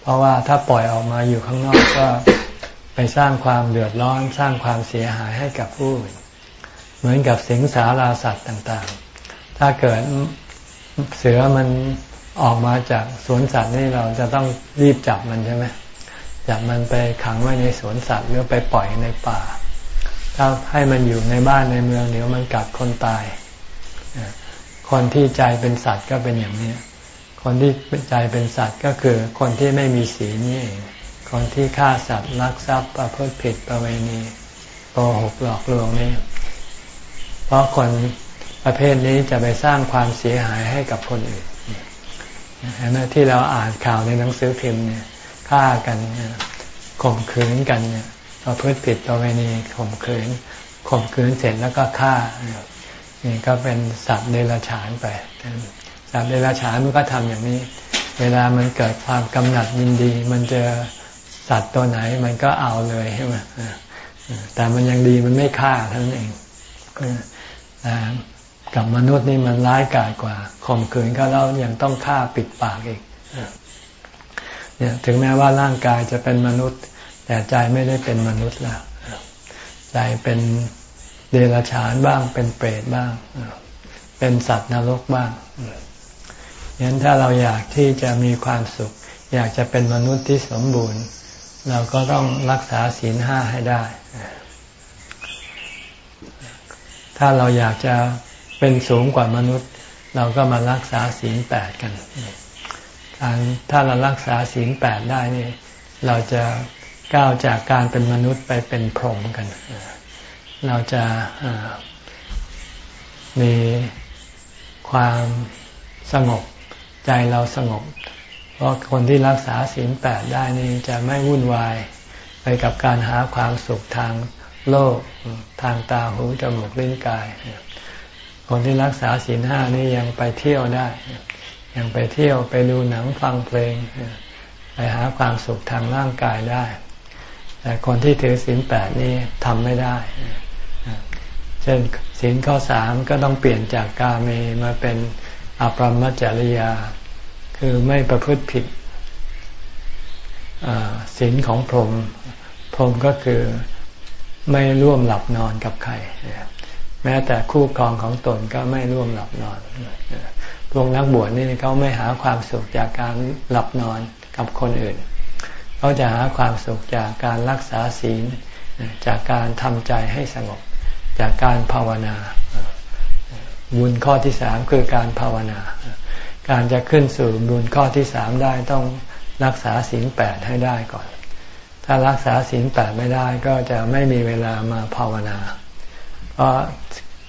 เพราะว่าถ้าปล่อยออกมาอยู่ข้างนอกก็ไปสร้างความเดือดร้อนสร้างความเสียหายให้กับผู้อื่น เหมือนกับสิงสาราสัตว์ต่างๆ ถ้าเกิดเสือมันออกมาจากสวนสัตว์นี่เราจะต้องรีบจับมันใช่ไหมจับมันไปขังไว้ในสวนสัตว์หรือไปปล่อยในป่า ถ้าให้มันอยู่ในบ้านในเมืองเดี๋ยวมันกัดคนตาย คนที่ใจเป็นสัตว์ก็เป็นอย่างนี้ คนที่ใจเป็นสัตว์ก็คือคนที่ไม่มีศีลนี่เองคนที่ฆ่าสัตว์ลักทรัพย์ประพฤติผิดประเวณีโกหกหลอกลวงนี่ ราะคนประเภทนี้จะไปสร้างความเสียหายให้กับคนอื่นเห็นไหมที่เราอ่านข่าวในหนังสือพิมพ์เนี่ยฆ่ากันข่มขืนกันเนี่ยประพฤติผิดประเวณีข่มขืนข่มขืนเสร็จแล้วก็ฆ่านี่ก็เป็นสัตว์เดรัจฉานไปสัตว์เดรัจฉานมันก็ทำอย่างนี้ เวลามันเกิดความกำหนัดยินดี มันเจอสัตว์ตัวไหนมันก็เอาเลยใช่ไหมแต่มันยังดีมันไม่ฆ่าทั้งเอง กับมนุษย์นี่มันร้ายกาจกว่าข่มขืนก็แล้วยังต้องฆ่าปิดปากอีกเนี่ยถึงแม้ว่าร่างกายจะเป็นมนุษย์ แต่ใจไม่ได้เป็นมนุษย์แล้วใจเป็นเดรัจฉานบ้าง เป็นเปรตบ้าง เป็นสัตว์นรกบ้างยั้นถ้าเราอยากที่จะมีความสุข อยากจะเป็นมนุษย์ที่สมบูรณ์ เราก็ต้องรักษาศีลห้าให้ได้ ถ้าเราอยากจะเป็นสูงกว่ามนุษย์ เราก็มารักษาศีลแปดกันการถ้าเรารักษาศีลแปดได้นี่เราจะก้าวจากการเป็นมนุษย์ไปเป็นพรหมกัน เราจะมีความสงบใจเราสงบ เพราะคนที่รักษาศีลแปดได้นี่จะไม่วุ่นวายไปกับการหาความสุขทาง โลกทางตาหูจมูกลิ้นกาย คนที่รักษาศีลห้านี่ยังไปเที่ยวได้ ยังไปเที่ยวไปดูหนังฟังเพลง ไปหาความสุขทางร่างกายได้ แต่คนที่ถือศีลแปดนี่ทำไม่ได้ เช่นศีลข้อสามก็ต้องเปลี่ยนจากกาเมมาเป็นอปรมจริยา คือไม่ประพฤติผิดศีลของพรหมพรหมก็คือ ไม่ร่วมหลับนอนกับใคร แม้แต่คู่ครองของตนก็ไม่ร่วมหลับนอน พวกนักบวชนี่เขาไม่หาความสุขจากการหลับนอนกับคนอื่น เขาจะหาความสุขจากการรักษาศีล จากการทำใจให้สงบ จากการภาวนา บุญข้อที่สามคือการภาวนา การจะขึ้นสู่บุญข้อที่สามได้ต้องรักษาศีลแปดให้ได้ก่อน ถ้ารักษาศีลแปดไม่ได้ก็จะไม่มีเวลามาภาวนา เพราะ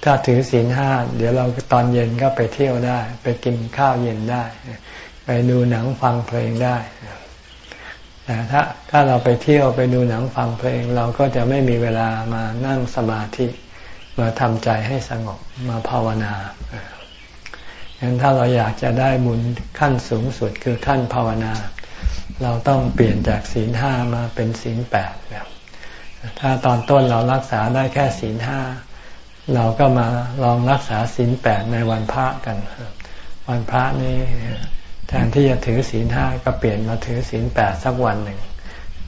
ถ้าถือศีลห้าเดี๋ยวเราตอนเย็นก็ไปเที่ยวได้ ไปกินข้าวเย็นได้ ไปดูหนังฟังเพลงได้แต่ถ้าถ้าเราไปเที่ยวไปดูหนังฟังเพลง เราก็จะไม่มีเวลามานั่งสมาธิมาทำใจให้สงบมาภาวนาดังนั้นถ้าเราอยากจะได้บุญขั้นสูงสุดคือขั้นภาวนา เราต้องเปลี่ยนจากศีลห้ามาเป็นศีลแปดแบบถ้าตอนต้นเรารักษาได้แค่ศีลห้าเราก็มาลองรักษาศีลแปดในวันพระกัน วันพระนี่แทนที่จะถือศีลห้าก็เปลี่ยนมาถือศีลแปดสักวันหนึ่ง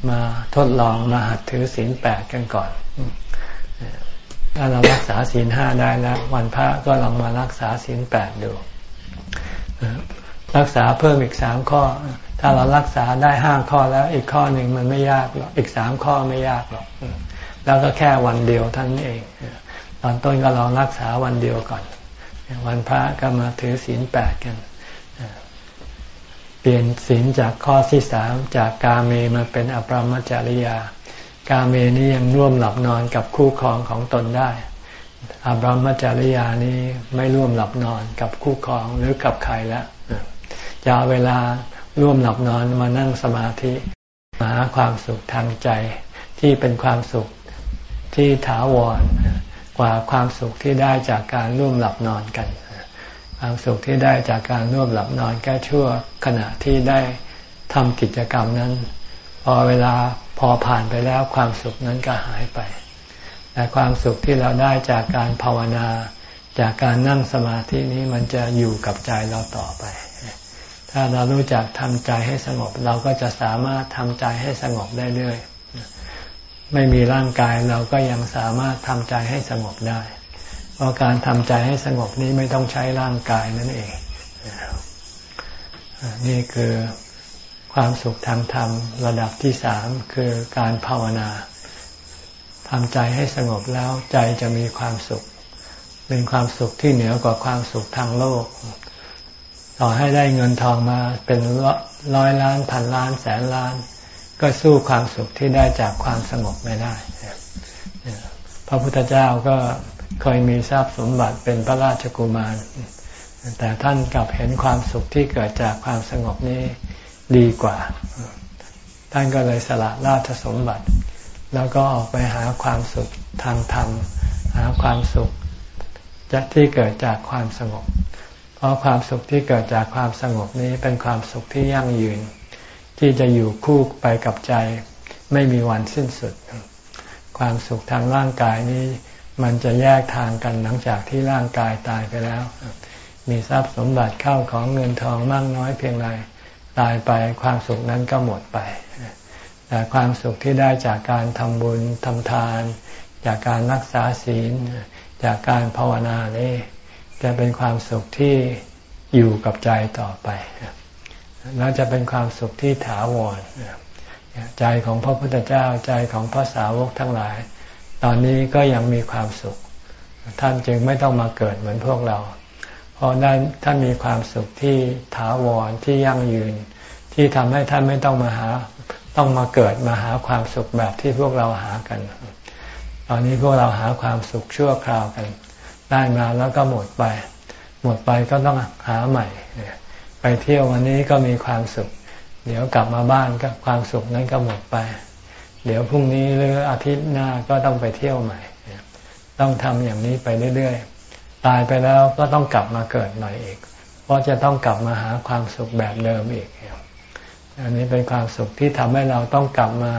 มาทดลองมาหัดถือศีลแปดกันก่อน ถ้าเรารักษาศีลห้าได้แล้ว วันพระก็ลองมารักษาศีลแปดดู รักษาเพิ่มอีกสามข้อ ถ้าเรารักษาได้ห้าข้อแล้วอีกข้อหนึ่งมันไม่ยากหรอกอีกสามข้อไม่ยากหรอกแล้วก็แค่วันเดียวท่านเอง ตอนต้นก็ลองรักษาวันเดียวก่อน วันพระก็มาถือศีลแปดกันเปลี่ยนศีลจากข้อที่สามจากกาเมมาเป็นอปรมจริยา กาเมนี้ยังร่วมหลับนอนกับคู่ครองของตนได้อปรมจริยานี้ไม่ร่วมหลับนอนกับคู่ครองหรือกับใครแล้วจะเอาเวลา ร่วมหลับนอนมานั่งสมาธิ หาความสุขทางใจที่เป็นความสุขที่ถาวรกว่าความสุขที่ได้จากการร่วมหลับนอนกัน ความสุขที่ได้จากการร่วมหลับนอนแค่ชั่วขณะที่ได้ทำกิจกรรมนั้น พอเวลาพอผ่านไปแล้วความสุขนั้นก็หายไป แต่ความสุขที่เราได้จากการภาวนา จากการนั่งสมาธินี้มันจะอยู่กับใจเราต่อไป ถ้าเรารู้จักทำใจให้สงบ เราก็จะสามารถทำใจให้สงบได้เรื่อยไม่มีร่างกายเราก็ยังสามารถทำใจให้สงบได้ เพราะการทำใจให้สงบนี้ไม่ต้องใช้ร่างกายนั่นเอง นี่คือความสุขทางธรรมระดับที่สามคือการภาวนาทำใจให้สงบแล้วใจจะมีความสุข เป็นความสุขที่เหนือกว่าความสุขทางโลก ต่อให้ได้เงินทองมาเป็นร้อยล้านพันล้านแสนล้าน ก็สู้ความสุขที่ได้จากความสงบไม่ได้ พระพุทธเจ้าก็เคยมีทรัพย์สมบัติเป็นพระราชกุมาร แต่ท่านกลับเห็นความสุขที่เกิดจากความสงบนี้ดีกว่า ท่านก็เลยสละราชสมบัติ แล้วก็ออกไปหาความสุขทางธรรม หาความสุขจะที่เกิดจากความสงบ เพราะความสุขที่เกิดจากความสงบนี้เป็นความสุขที่ยั่งยืน ที่จะอยู่คู่ไปกับใจ ไม่มีวันสิ้นสุด ความสุขทางร่างกายนี้ มันจะแยกทางกันหลังจากที่ร่างกายตายไปแล้ว มีทรัพย์สมบัติเข้าของเงินทองมากน้อยเพียงไรตายไปความสุขนั้นก็หมดไป แต่ความสุขที่ได้จากการทำบุญทำทาน จากการรักษาศีล จากการภาวนานี่ จะเป็นความสุขที่อยู่กับใจต่อไปแล้วจะเป็นความสุขที่ถาวรใจของพระพุทธเจ้าใจของพระสาวกทั้งหลาย ตอนนี้ก็ยังมีความสุข ท่านจึงไม่ต้องมาเกิดเหมือนพวกเรา เพราะได้ท่านมีความสุขที่ถาวรที่ยั่งยืน ที่ทำให้ท่านไม่ต้องมาหาต้องมาเกิดมาหาความสุขแบบที่พวกเราหากัน ตอนนี้พวกเราหาความสุขชั่วคราวกัน ได้มาแล้วก็หมดไป หมดไปก็ต้องหาใหม่ ไปเที่ยววันนี้ก็มีความสุข เดี๋ยวกลับมาบ้านก็ความสุขนั้นก็หมดไป เดี๋ยวพรุ่งนี้หรืออาทิตย์หน้าก็ต้องไปเที่ยวใหม่ ต้องทำอย่างนี้ไปเรื่อยๆ ตายไปแล้วก็ต้องกลับมาเกิดใหม่อีก เพราะจะต้องกลับมาหาความสุขแบบเดิมอีก อันนี้เป็นความสุขที่ทำให้เราต้องกลับมา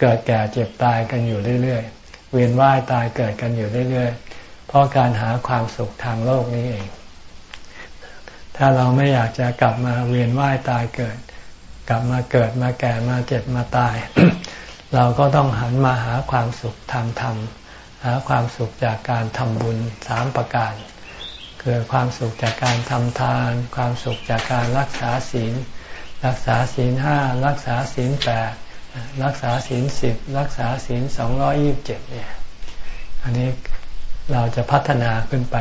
เกิดแก่เจ็บตายกันอยู่เรื่อยๆ เวียนว่ายตายเกิดกันอยู่เรื่อยๆ เพราะการหาความสุขทางโลกนี้เอง ถ้าเราไม่อยากจะกลับมาเวียนว่ายตายเกิด กลับมาเกิดมาแก่มาเจ็บมาตาย เราก็ต้องหันมาหาความสุขทางธรรม หาความสุขจากการทำบุญสามประการคือความสุขจากการทำทาน ความสุขจากการรักษาศีล รักษาศีลห้ารักษาศีลแปดรักษาศีลสิบรักษาศีลสองร้อยี่บเจ็ดเนี่ย อันนี้ เราจะพัฒนาขึ้นไป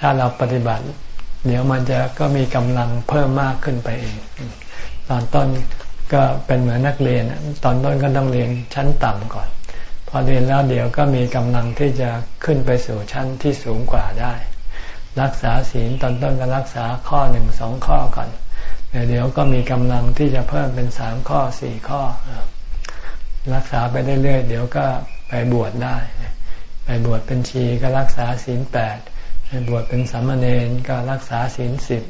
ถ้าเราปฏิบัติ เดี๋ยวมันจะก็มีกำลังเพิ่มมากขึ้นไปเอง ตอนต้นก็เป็นเหมือนนักเรียน ตอนต้นก็ต้องเรียนชั้นต่ำก่อน พอเรียนแล้วเดี๋ยวก็มีกำลังที่จะขึ้นไปสู่ชั้นที่สูงกว่าได้ รักษาศีลตอนต้นก็รักษาข้อหนึ่งสองข้อก่อนเดี๋ยวก็มีกำลังที่จะเพิ่มเป็นสามข้อสี่ข้อ รักษาไปเรื่อยๆเดี๋ยวก็ไปบวชได้ ไปบวชเป็นชีก็รักษาศีลแปดไปบวชเป็นสามเณรก็รักษาศีลสิบ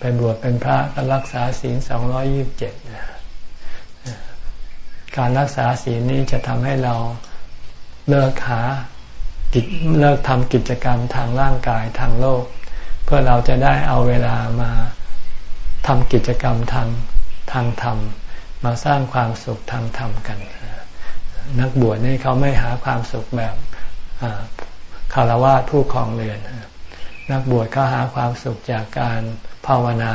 ไปบวชเป็นพระก็รักษาศีลสองร้อยี่บเจ็ดการรักษาศีลนี้จะทำให้เราเลิกหากิจเลิกทำกิจกรรมทางร่างกายทางโลก เพื่อเราจะได้เอาเวลามาทำกิจกรรมทางทางธรรม มาสร้างความสุขทางธรรมกัน นักบวชนี่เขาไม่หาความสุขแบบคารวะผู้ครองเรือน นักบวชก็หาความสุขจากการภาวนา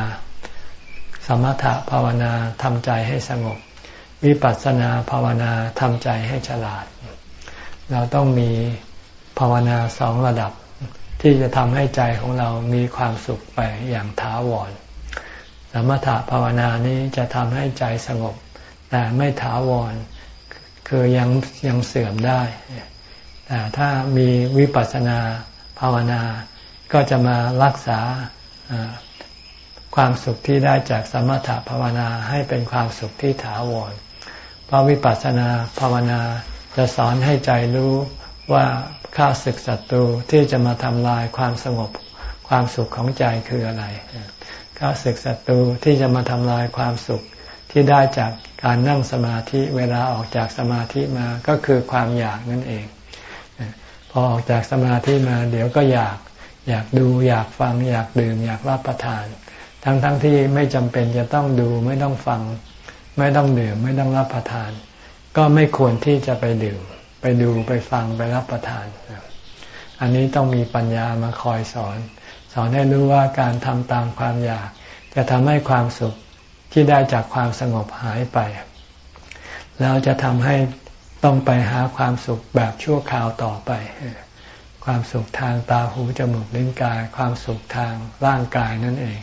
สมถะภาวนาทำใจให้สงบ วิปัสสนาภาวนาทำใจให้ฉลาด เราต้องมีภาวนาสองระดับ ที่จะทำให้ใจของเรามีความสุขไปอย่างท้าวร สมถะภาวนานี้จะทำให้ใจสงบ แต่ไม่ถาวร คือยังยังเสื่อมได้แต่ถ้ามีวิปัสสนาภาวนา ก็จะมารักษาความสุขที่ได้จากสมถะภาวนาให้เป็นความสุขที่ถาวร เพราะวิปัสสนาภาวนาจะสอนให้ใจรู้ว่าข้าศึกศัตรูที่จะมาทำลายความสงบความสุขของใจคืออะไรข้าศึกศัตรูที่จะมาทำลายความสุข ที่ได้จากการนั่งสมาธิเวลาออกจากสมาธิมาก็คือความอยากนั่นเอง พอออกจากสมาธิมา เดี๋ยวก็อยากอยากดูอยากฟัง อยากดื่มอยากรับประทาน ทั้งๆทที่ไม่จำเป็นจะต้องดูไม่ต้องฟัง ไม่ต้องดื่มไม่ต้องรับประทาน ก็ไม่ควรที่จะไปดื่ม ไปดูไปฟังไปรับประทาน อันนี้ต้องมีปัญญามาคอยสอน สอนให้รู้ว่าการทำตามความอยาก จะทำให้ความสุข ที่ได้จากความสงบหายไป แล้วจะทำให้ต้องไปหาความสุขแบบชั่วคราวต่อไป ความสุขทางตาหูจมูกลิ้นกาย ความสุขทางร่างกายนั่นเอง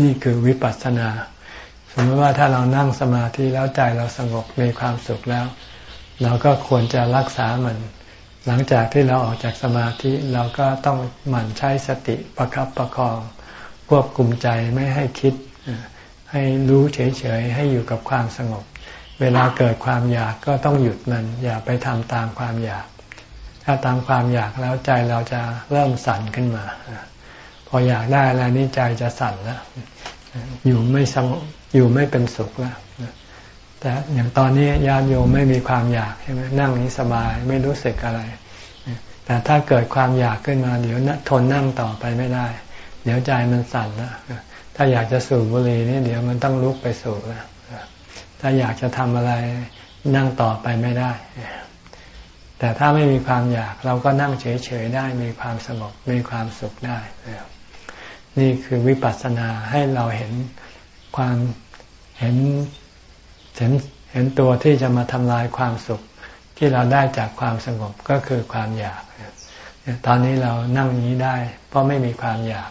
นี่คือวิปัสสนา สมมติว่าถ้าเรานั่งสมาธิแล้วใจเราสงบมีความสุขแล้ว เราก็ควรจะรักษามัน หลังจากที่เราออกจากสมาธิเราก็ต้องหมั่นใช้สติประครับประคอง ควบคุมใจไม่ให้คิด ให้รู้เฉยๆ ให้อยู่กับความสงบ เวลาเกิดความอยากก็ต้องหยุดมัน อย่าไปทำตามความอยาก ถ้าตามความอยากแล้วใจเราจะเริ่มสั่นขึ้นมา พออยากได้แล้วนี่ใจจะสั่นแล้วอยู่ไม่สงบอยู่ไม่เป็นสุขแล้วแต่อย่างตอนนี้ญาติโยมไม่มีความอยากใช่ไหมนั่งนี้สบายไม่รู้สึกอะไร แต่ถ้าเกิดความอยากขึ้นมา เดี๋ยวทนนั่งต่อไปไม่ได้ เดี๋ยวใจมันสั่นแล้วถ้าอยากจะสูบบุหรี่นี่เดี๋ยวมันต้องลุกไปสูบแล้วถ้าอยากจะทำอะไรนั่งต่อไปไม่ได้ แต่ถ้าไม่มีความอยากเราก็นั่งเฉยๆได้มีความสงบมีความสุขได้ นี่คือวิปัสสนาให้เราเห็นความเห็นเห็นเห็นตัวที่จะมาทำลายความสุขที่เราได้จากความสงบก็คือความอยาก ตอนนี้เรานั่งนี้ได้ เพราะไม่มีความอยาก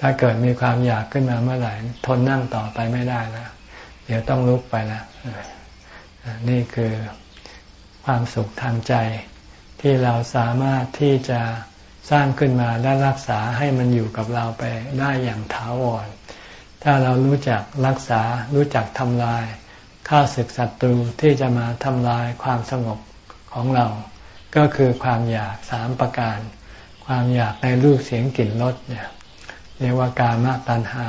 ถ้าเกิดมีความอยากขึ้นมาเมื่อไหร่ทนนั่งต่อไปไม่ได้แล้ว เดี๋ยวต้องลุกไปแล้วนี่คือความสุขทางใจ ที่เราสามารถที่จะสร้างขึ้นมาและรักษาให้มันอยู่กับเราไปได้อย่างถาวร ถ้าเรารู้จักรักษารู้จักทำลายข้าศึกศัตรูที่จะมาทำลายความสงบของเรา ก็คือความอยากสามประการ ความอยากในรูปเสียงกลิ่นรสเนี่ยเรียกว่ากามตัณหา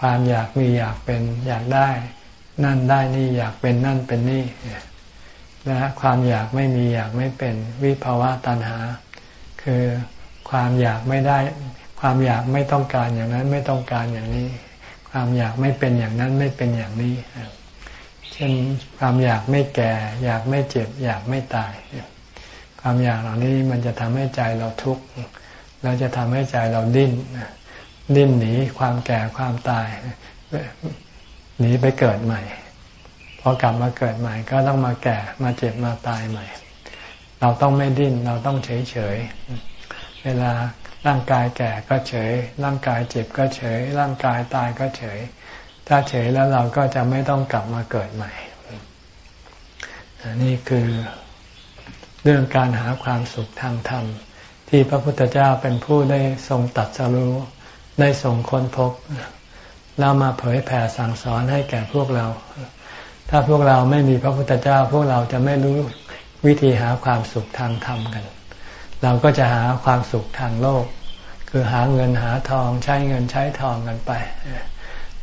ความอยากมีอยากเป็นอยากได้ นั่นได้นี่อยากเป็นนั่นเป็นนี่และความอยากไม่มีอยากไม่เป็นวิภาวะตัณหา คือความอยากไม่ได้ ความอยากไม่ต้องการอย่างนั้นไม่ต้องการอย่างนี้ ความอยากไม่เป็นอย่างนั้นไม่เป็นอย่างนี้เช่นความอยากไม่แก่ อยากไม่เจ็บ อยากไม่ตาย ความอยากเหล่านี้มันจะทำให้ใจเราทุกข์เราจะทำให้ใจเราดิ้นดิ้นหนีความแก่ความตาย หนีไปเกิดใหม่พอกลับมาเกิดใหม่ก็ต้องมาแก่มาเจ็บมาตายใหม่ เราต้องไม่ดิ้นเราต้องเฉยเฉยเวลาร่างกายแก่ก็เฉย ร่างกายเจ็บก็เฉย ร่างกายตายก็เฉย ถ้าเฉยแล้วเราก็จะไม่ต้องกลับมาเกิดใหม่นี่คือ เรื่องการหาความสุขทางธรรม ที่พระพุทธเจ้าเป็นผู้ได้ทรงตัดสรู้ได้ส่งค้นพบแล้วมาเผยแผ่สั่งสอนให้แก่พวกเรา ถ้าพวกเราไม่มีพระพุทธเจ้า พวกเราจะไม่รู้วิธีหาความสุขทางธรรมกัน เราก็จะหาความสุขทางโลก คือหาเงินหาทองใช้เงินใช้ทองกันไป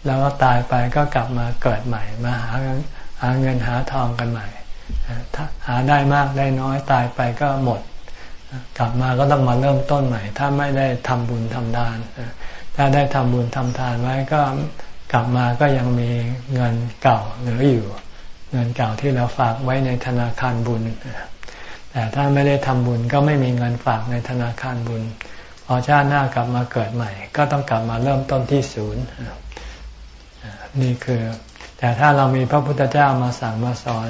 แล้วก็ตายไปก็กลับมาเกิดใหม่ มาหาเงินหาเงินหาทองกันใหม่ หาได้มากได้น้อยตายไปก็หมด กลับมาก็ต้องมาเริ่มต้นใหม่ ถ้าไม่ได้ทำบุญทำทาน ถ้าได้ทำบุญทำทานไว้ก็กลับมาก็ยังมีเงินเก่าเหลืออยู่ เงินเก่าที่เราฝากไว้ในธนาคารบุญ แต่ถ้าไม่ได้ทำบุญก็ไม่มีเงินฝากในธนาคารบุญ พอชาติหน้ากลับมาเกิดใหม่ ก็ต้องกลับมาเริ่มต้นที่ศูนย์นี่คือ แต่ถ้าเรามีพระพุทธเจ้ามาสั่งมาสอน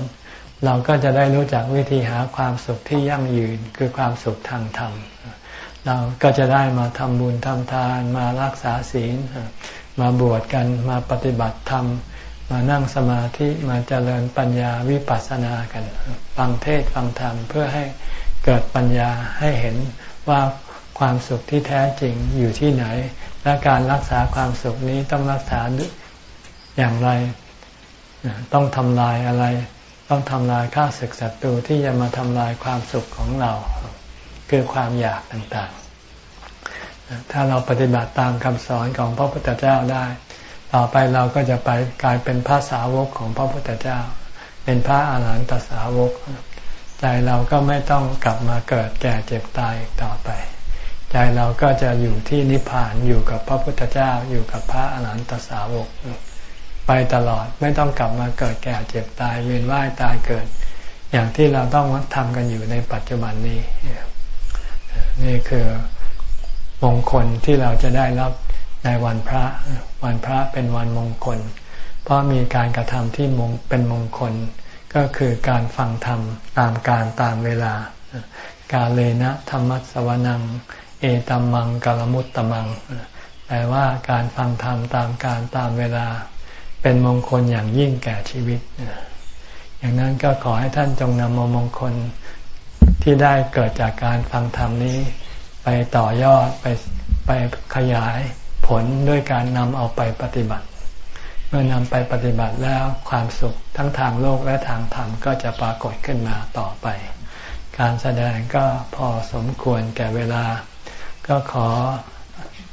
เราก็จะได้รู้จักวิธีหาความสุขที่ยั่งยืนคือความสุขทางธรรม เราก็จะได้มาทำบุญทำทานมารักษาศีล มาบวชกันมาปฏิบัติธรรม มานั่งสมาธิมาเจริญปัญญาวิปัสสนากัน ฟังเทศฟังธรรมเพื่อให้เกิดปัญญาให้เห็นว่าความสุขที่แท้จริงอยู่ที่ไหน และการรักษาความสุขนี้ต้องรักษาอย่างไร ต้องทำลายอะไร ต้องทำลายข้าศึกศัตรูที่จะมาทำลายความสุขของเรา คือความอยากต่างๆ ถ้าเราปฏิบัติตามคำสอนของพระพุทธเจ้าได้ ต่อไปเราก็จะไปกลายเป็นพระสาวกของพระพุทธเจ้า เป็นพระอาหารหันตสาวก ใจเราก็ไม่ต้องกลับมาเกิดแก่เจ็บตายต่อไป ใจเราก็จะอยู่ที่นิพพานอยู่กับพระพุทธเจ้าอยู่กับพระอรหันตสาวก ไปตลอดไม่ต้องกลับมาเกิดแก่เจ็บตายเวียนว่ายตายเกิด อย่างที่เราต้องทำกันอยู่ในปัจจุบันนี้ นี่คือมงคลที่เราจะได้รับในวันพระ วันพระเป็นวันมงคล เพราะมีการกระทำที่มงเป็นมงคล ก็คือการฟังธรรมตามการตามเวลา กาเลนะธรรมัสวนัง เอตัมมังกลมุตตมังแปลว่าการฟังธรรมตามการตามเวลา เป็นมงคลอย่างยิ่งแก่ชีวิต อย่างนั้นก็ขอให้ท่านจงนำมงคลที่ได้เกิดจากการฟังธรรมนี้ ไปต่อยอดไปไปขยายผลด้วยการนำเอาไปปฏิบัติ เมื่อนำไปปฏิบัติแล้วความสุขทั้งทางโลกและทางธรรมก็จะปรากฏขึ้นมาต่อไป การแสดงก็พอสมควรแก่เวลา ก็ขอ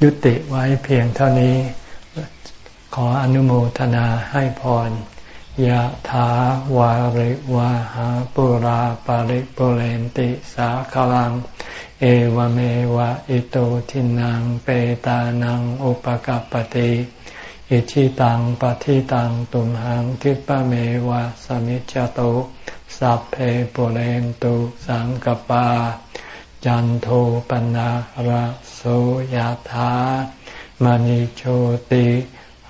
ยุติไว้เพียงเท่านี้ ขออนุโมทนาให้พรยะถาวาริวาหาปุราปาริปุเรนติสาคลัง เอวเมวะอิโตทินังเปตานังอุปกัปติอิชิตังปฏิตังตุมหังคิปะเมวะสมิจจโตสัพเพปุเรนตุสังกปา จันโทปนะระโสยธามณิโชติ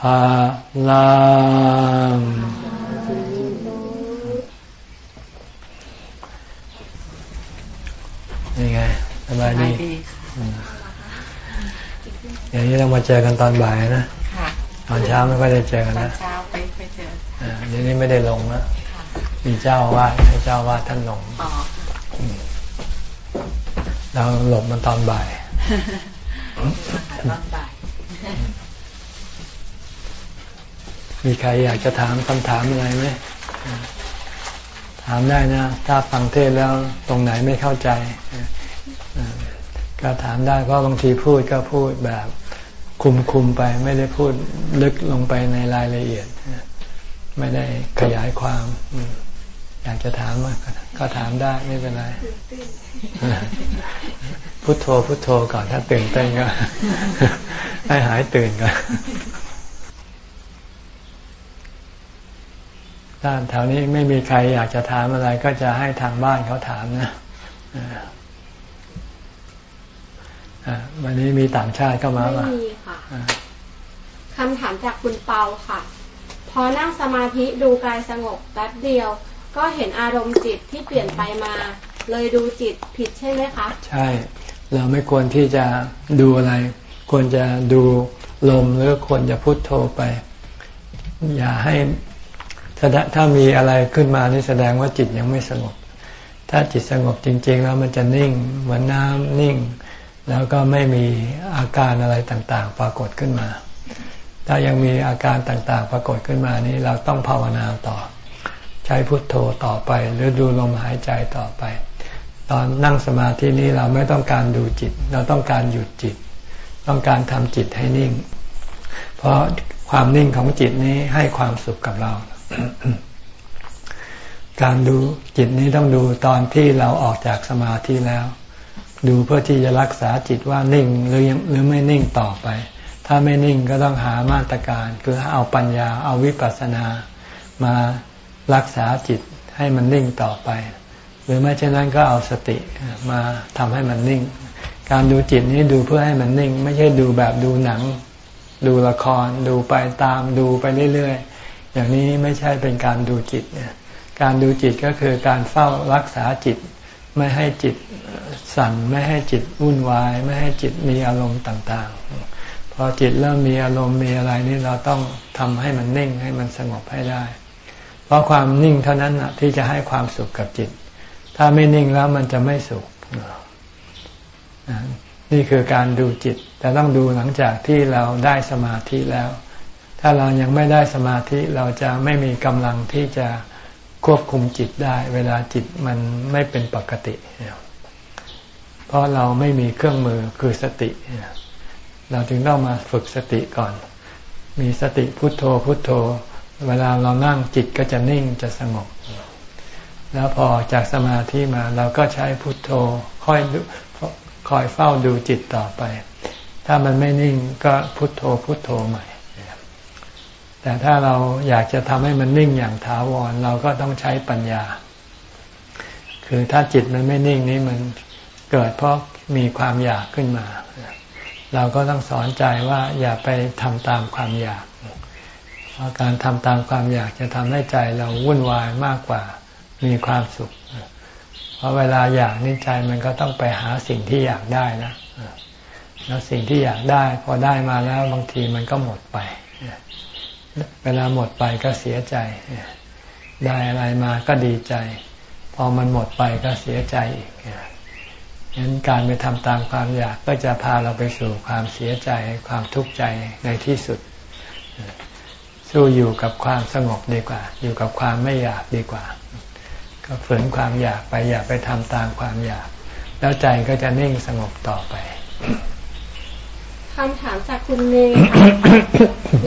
ภาลังนี่ไงสบายดีอย่างนี้เรามาเจอกันตอนบ่ายนะตอนเช้าไม่ค่อยได้เจอกันนะตอนเช้าไปไปเจอเดี๋ยวนี้ไม่ได้ลงนะมีเจ้าวาดให้เจ้าวาดท่านลงเราหลบมันตอนบ่ายตอนบ่าย มีใครอยากจะถามคำถามอะไรไหมถามได้นะ ถ้าฟังเทศแล้วตรงไหนไม่เข้าใจ ก็ถามได้เพราะบางทีพูดก็พูดแบบคุมคุมไป ไม่ได้พูดลึกลงไปในรายละเอียด ไม่ได้ขยายความอยากจะถามก็ถามได้ไม่เป็นไร พุโทโธพุโทโธก่อนถ้าตื่นเต้นก็ให้หายตื่นก่อน ถ้าแถวนี้ไม่มีใครอยากจะถามอะไร ก็จะให้ทางบ้านเขาถามนะวันนี้มีต่างชาติเข้ามาไม่มีค่ะคำถามจากคุณเปาค่ะ พอนั่งสมาธิดูกายสงบแป๊บเดียว ก็เห็นอารมณ์จิตที่เปลี่ยนไปมา เลยดูจิตผิดใช่ไหมคะ ใช่ เราไม่ควรที่จะดูอะไร ควรจะดูลมหรือควรจะพุโทโธไป อย่าให้ ถ้ามีอะไรขึ้นมานี่แสดงว่าจิตยังไม่สงบ ถ้าจิตสงบจริง ๆ แล้วมันจะนิ่งเหมือนน้ำนิ่ง แล้วก็ไม่มีอาการอะไรต่างๆ ปรากฏขึ้นมา ถ้ายังมีอาการต่างๆ ปรากฏขึ้นมานี้เราต้องภาวนาต่อ ใช้พุทโธต่อไป หรือดูลมหายใจต่อไป ตอนนั่งสมาธินี้เราไม่ต้องการดูจิต เราต้องการหยุดจิต ต้องการทำจิตให้นิ่ง เพราะความนิ่งของจิตนี้ให้ความสุขกับเรา การดูจิตนี้ต้องดูตอนที่เราออกจากสมาธิแล้ว ดูเพื่อที่จะรักษาจิตว่านิ่งหรือหรือไม่นิ่งต่อไป ถ้าไม่นิ่งก็ต้องหามาตรการ คือเอาปัญญาเอาวิปัสสนามารักษาจิตให้มันนิ่งต่อไป หรือไม่เช่นนั้นก็เอาสติมาทำให้มันนิ่ง การดูจิตนี้ดูเพื่อให้มันนิ่ง ไม่ใช่ดูแบบดูหนัง ดูละครดูไปตามดูไปเรื่อยๆ อย่างนี้ไม่ใช่เป็นการดูจิตเนี่ยการดูจิตก็คือการเฝ้ารักษาจิต ไม่ให้จิตสั่นไม่ให้จิตวุ่นวาย ไม่ให้จิตมีอารมณ์ต่างๆ พอจิตเริ่มมีอารมณ์มีอะไรนี่เราต้องทำให้มันนิ่งให้มันสงบให้ได้ เพราะความนิ่งเท่านั้นนะที่จะให้ความสุขกับจิต ถ้าไม่นิ่งแล้วมันจะไม่สุขนี่คือการดูจิต แต่ต้องดูหลังจากที่เราได้สมาธิแล้ว ถ้าเรายังไม่ได้สมาธิเราจะไม่มีกำลังที่จะควบคุมจิตได้ เวลาจิตมันไม่เป็นปกติ เพราะเราไม่มีเครื่องมือคือสติ เราจึงต้องมาฝึกสติก่อน มีสติพุทโธพุทโธ เวลาเรานั่งจิตก็จะนิ่งจะสงบ แล้วพอจากสมาธิมาเราก็ใช้พุทโธค่อยคอยเฝ้าดูจิตต่อไป ถ้ามันไม่นิ่งก็พุทโธพุทโธใหม่ แต่ถ้าเราอยากจะทำให้มันนิ่งอย่างถาวร เราก็ต้องใช้ปัญญา คือถ้าจิตมันไม่นิ่งนี้มันเกิดเพราะมีความอยากขึ้นมา เราก็ต้องสอนใจว่าอย่าไปทำตามความอยากเพราะการทำตามความอยากจะทำให้ใจเราวุ่นวายมากกว่ามีความสุข เพราะเวลาอยากนี่ใจมันก็ต้องไปหาสิ่งที่อยากได้นะแล้วสิ่งที่อยากได้พอได้มาแล้วบางทีมันก็หมดไป เวลาหมดไปก็เสียใจ ได้อะไรมาก็ดีใจ พอมันหมดไปก็เสียใจอีกฉะนั้นการไปทำตามความอยากก็จะพาเราไปสู่ความเสียใจความทุกข์ใจในที่สุด สู้อยู่กับความสงบดีกว่า อยู่กับความไม่อยากดีกว่า ก็ฝืนความอยากไปอย่าไปทำตามความอยาก แล้วใจก็จะนิ่งสงบต่อไป คำถามจากคุณเมย์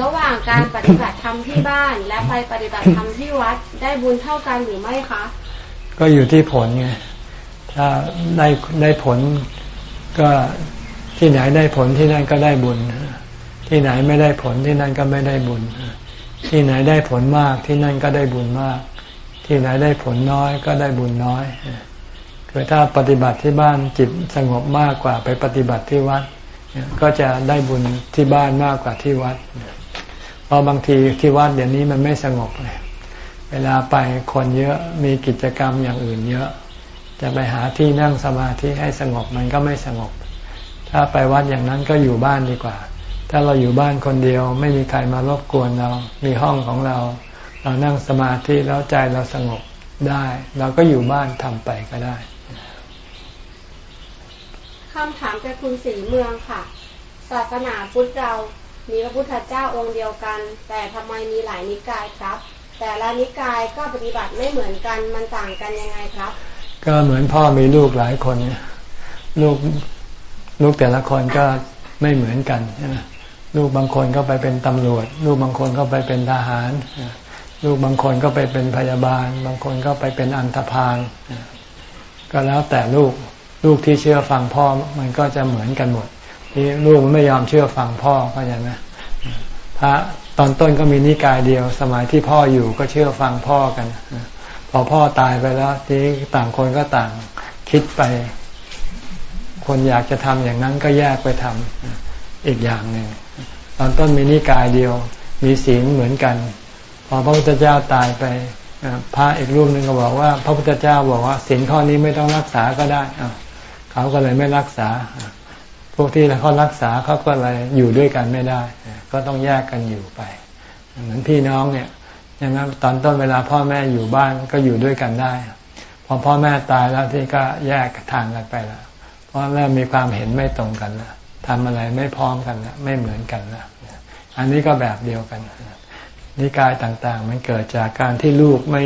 ระหว่างการปฏิบัติธรรมที่บ้าน และไปปฏิบัติธรรมที่วัดได้บุญเท่ากันหรือไม่คะ ก็อยู่ที่ผลไงถ้าได้ได้ผลก็ที่ไหนได้ผลที่นั่นก็ได้บุญ ที่ไหนไม่ได้ผลที่นั่นก็ไม่ได้บุญ ที่ไหนได้ผลมากที่นั่นก็ได้บุญมาก ที่ไหนได้ผลน้อยก็ได้บุญน้อยคือถ้าปฏิบัติที่บ้านจิตสงบมากกว่าไปปฏิบัติที่วัด ก็จะได้บุญที่บ้านมากกว่าที่วัด เพราะบางทีที่วัดเดี๋ยวนี้มันไม่สงบเลยเวลาไปคนเยอะมีกิจกรรมอย่างอื่นเยอะ จะไปหาที่นั่งสมาธิให้สงบมันก็ไม่สงบ ถ้าไปวัดอย่างนั้นก็อยู่บ้านดีกว่า ถ้าเราอยู่บ้านคนเดียวไม่มีใครมารบกวนเรา มีห้องของเรา เรานั่งสมาธิแล้วใจเราสงบได้ เราก็อยู่บ้านทำไปก็ได้ คำถามจากคุณสีเมืองค่ะ ศาสนาพุทธเรา มีพระพุทธเจ้าองค์เดียวกัน แต่ทำไมมีหลายนิกายครับ แต่ละนิกายก็ปฏิบัติไม่เหมือนกัน มันต่างกันยังไงครับ ก็เหมือนพ่อมีลูกหลายคนลูกลูกแต่ละคนก็ไม่เหมือนกันใช่ไหมลูกบางคนก็ไปเป็นตำรวจ ลูกบางคนก็ไปเป็นทหาร ลูกบางคนก็ไปเป็นพยาบาล บางคนก็ไปเป็นอันธพาลก็แล้วแต่ลูก ลูกที่เชื่อฟังพ่อมันก็จะเหมือนกันหมด ที่ลูกมันไม่ยอมเชื่อฟังพ่อก็อย่างนะพระตอนต้นก็มีนิกายเดียว สมัยที่พ่ออยู่ก็เชื่อฟังพ่อกัน พอพ่อตายไปแล้ว ทีต่างคนก็ต่างคิดไป คนอยากจะทำอย่างนั้นก็แยกไปทำอีกอย่างหนึ่งตอนต้นมีนิกายเดียว มีศีลเหมือนกัน พอพระพุทธเจ้าตายไปพระอีกรูปหนึ่งก็บอกว่า พระพุทธเจ้าบอกว่าศีลข้อนี้ไม่ต้องรักษาก็ได้ เขาก็เลยไม่รักษา พวกที่เขารักษาเขาก็เลยอยู่ด้วยกันไม่ได้ ก็ต้องแยกกันอยู่ไป เหมือนพี่น้องเนี่ยอย่างนั้นตอนต้นเวลาพ่อแม่อยู่บ้านก็อยู่ด้วยกันได้ พอพ่อแม่ตายแล้วที่ก็แยกทางกันไปแล้วเพราะเริ่มมีความเห็นไม่ตรงกันแล้วทำอะไรไม่พร้อมกันล้วไม่เหมือนกันล้วอันนี้ก็แบบเดียวกันนิกายต่างๆ มันเกิดจากการที่ลูกไม่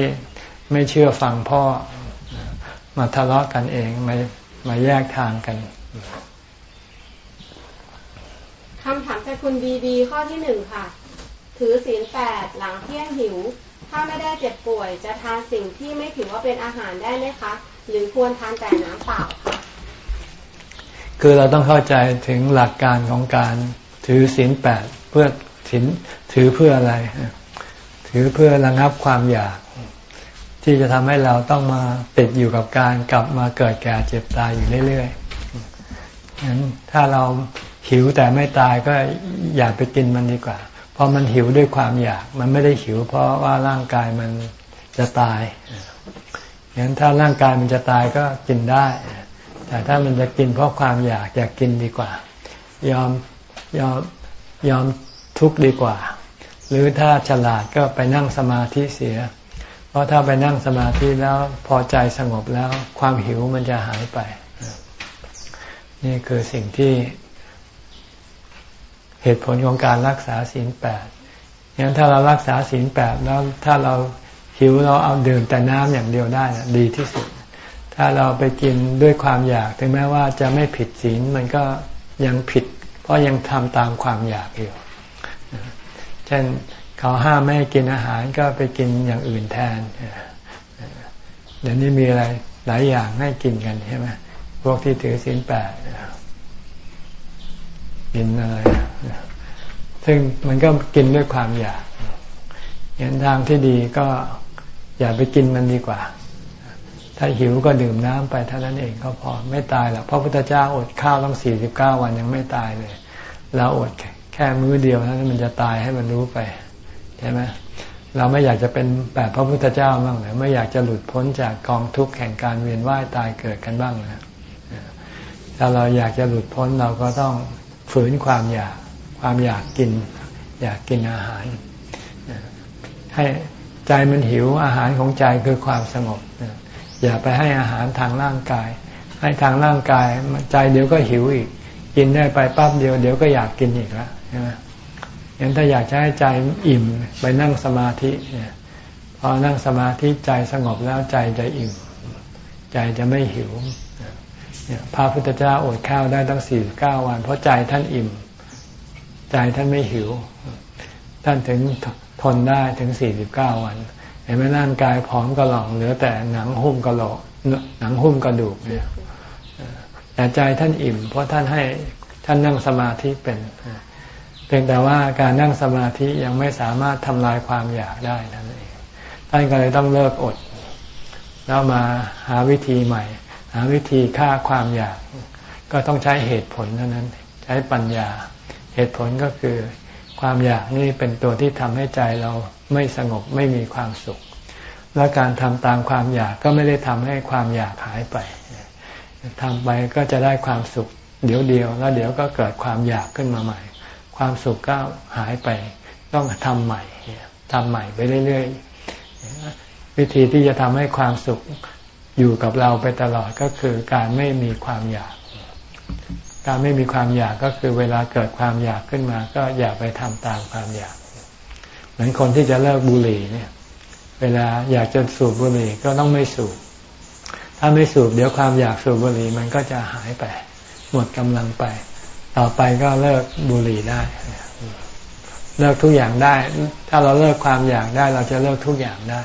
ไม่เชื่อฟังพ่อมาทะเลาะกันเองมา มาแยกทางกันคำถามจากคุณดีดีข้อที่หนึ่งค่ะ ถือศีลแปดหลังเที่ยงหิว ถ้าไม่ได้เจ็บป่วยจะทานสิ่งที่ไม่ถือว่าเป็นอาหารได้ไหมคะ หรือควรทานแต่น้ำเปล่าคะคือเราต้องเข้าใจถึงหลักการของการถือศีลแปดเพื่อศีลถือเพื่ออะไร ถือเพื่อระงับความอยาก ที่จะทำให้เราต้องมาติดอยู่กับการกลับมาเกิดแก่เจ็บตายอยู่เรื่อยๆงั้นถ้าเราหิวแต่ไม่ตายก็อย่าไปกินมันดีกว่า เพราะมันหิวด้วยความอยาก มันไม่ได้หิว เพราะว่าร่างกายมันจะตายงั้นถ้าร่างกายมันจะตายก็กินได้ แต่ถ้ามันจะกินเพราะความอยากอยากกินดีกว่า ยอมยอมยอมทุกข์ดีกว่า หรือถ้าฉลาดก็ไปนั่งสมาธิเสีย ราะถ้าไปนั่งสมาธิแล้วพอใจสงบแล้วความหิวมันจะหายไป นี่คือสิ่งที่เหตุผลของการรักษาศีลแปดงั้นถ้าเรารักษาศีลแปดแล้วถ้าเราหิวเราเอาดื่มแต่น้ำอย่างเดียวได้นะดีที่สุด ถ้าเราไปกินด้วยความอยาก ถึงแม้ว่าจะไม่ผิดศีลมันก็ยังผิด เพราะยังทำตามความอยากอยู่ เช่น เขาห้ามไม่ให้กินอาหารก็ไปกินอย่างอื่นแทนเดี๋ยวนี้มีอะไรหลายอย่างให้กินกันใช่ไหมพวกที่ถือศีลแปดกินอะไรซึ่งมันก็กินด้วยความอยากเห็นทางที่ดีก็อย่าไปกินมันดีกว่า ถ้าหิวก็ดื่มน้ำไปเท่านั้นเองก็พอไม่ตายหรอกพระพุทธเจ้าอดข้าวตั้งสี่สิบเก้าวันยังไม่ตายเลย เราอดแค่มื้อเดียวนั้นมันจะตายให้มันรู้ไป ใช่ไหมเราไม่อยากจะเป็นแบบพระพุทธเจ้าบ้างเลยไม่อยากจะหลุดพ้นจากกองทุกข์แห่งการเวียนว่ายตายเกิดกันบ้างนะถ้าเราอยากจะหลุดพ้นเราก็ต้องฝืนความอยากความอยากกิน อยากกินอาหาร ให้ใจมันหิวอาหารของใจคือความสงบอย่าไปให้อาหารทางร่างกาย ให้ทางร่างกายใจเดี๋ยวก็หิวอีก กินได้ไปปั๊บเดียวเดี๋ยวก็อยากกินอีกแล้วใช่ไหม งั้นถ้าอยากจะให้ใจอิ่มไปนั่งสมาธิพอนั่งสมาธิใจสงบแล้วใจจะอิ่ม ใจจะไม่หิวพระพุทธเจ้าอดข้าวได้ตั้งสี่เก้าวัน เพราะใจท่านอิ่ม ใจท่านไม่หิว ท่านถึงทนได้ถึงสี่สิบเก้าวันเห็นไหมร่างกายผอมกระหล่องเหลือแต่หนังหุ้มกระโหลกหนังหุ้มกระดูกเนี่ยแต่ใจท่านอิ่ม เพราะท่านให้ท่านนั่งสมาธิเป็น เพียงแต่ว่าการนั่งสมาธิยังไม่สามารถทำลายความอยากได้นั่นเองท่านก็เลยต้องเลิกอด แล้วมาหาวิธีใหม่ หาวิธีฆ่าความอยาก ก็ต้องใช้เหตุผลเท่านั้น ใช้ปัญญา เหตุผลก็คือ ความอยากนี่เป็นตัวที่ทำให้ใจเราไม่สงบไม่มีความสุข และการทำตามความอยากก็ไม่ได้ทำให้ความอยากหายไปทำไปก็จะได้ความสุข เดี๋ยวเดียวแล้วเดี๋ยวก็เกิดความอยากขึ้นมาใหม่ ความสุขก็หายไปต้องทำใหม่ทำใหม่ไปเรื่อยๆ วิธีที่จะทำให้ความสุขอยู่กับเราไปตลอดก็คือการไม่มีความอยาก การไม่มีความอยากก็คือเวลาเกิดความอยากขึ้นมา ก็อย่าไปทำตามความอยาก เหมือนคนที่จะเลิกบุหรี่เนี่ย เวลาอยากจะสูบบุหรี่ก็ต้องไม่สูบ ถ้าไม่สูบเดี๋ยวความอยากสูบบุหรี่มันก็จะหายไป หมดกำลังไป ต่อไปก็เลิกบุหรี่ได้ เลิกทุกอย่างได้ ถ้าเราเลิกความอยากได้ เราจะเลิกทุกอย่างได้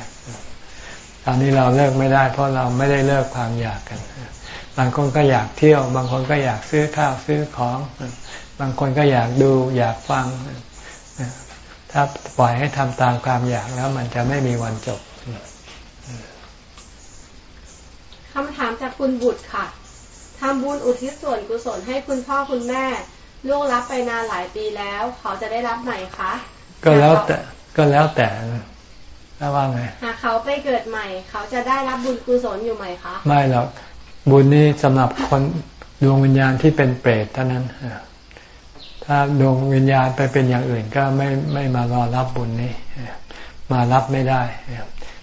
ตอนนี้เราเลิกไม่ได้ เพราะเราไม่ได้เลิกความอยากกัน บางคนก็อยากเที่ยว บางคนก็อยากซื้อข้าวซื้อของ บางคนก็อยากดูอยากฟัง ถ้าปล่อยให้ทำตามความอยากแล้ว มันจะไม่มีวันจบคำถามจากคุณบุตรค่ะ ทำบุญอุทิศส่วนกุศลให้คุณพ่อคุณแม่ล่วงรับไปนานหลายปีแล้ว เขาจะได้รับไหมคะ ก็แล้วแต่ก็แล้วแต่ถ้าว่าไงหากเขาไปเกิดใหม่ เขาจะได้รับบุญกุศลอยู่ไหมคะ ไม่หรอกบุญนี้สำหรับคนดวงวิญญาณที่เป็นเปรตเท่านั้นถ้าดวงวิญญาณไปเป็นอย่างอื่นก็ไม่ไม่มารอรับบุญนี้มารับไม่ได้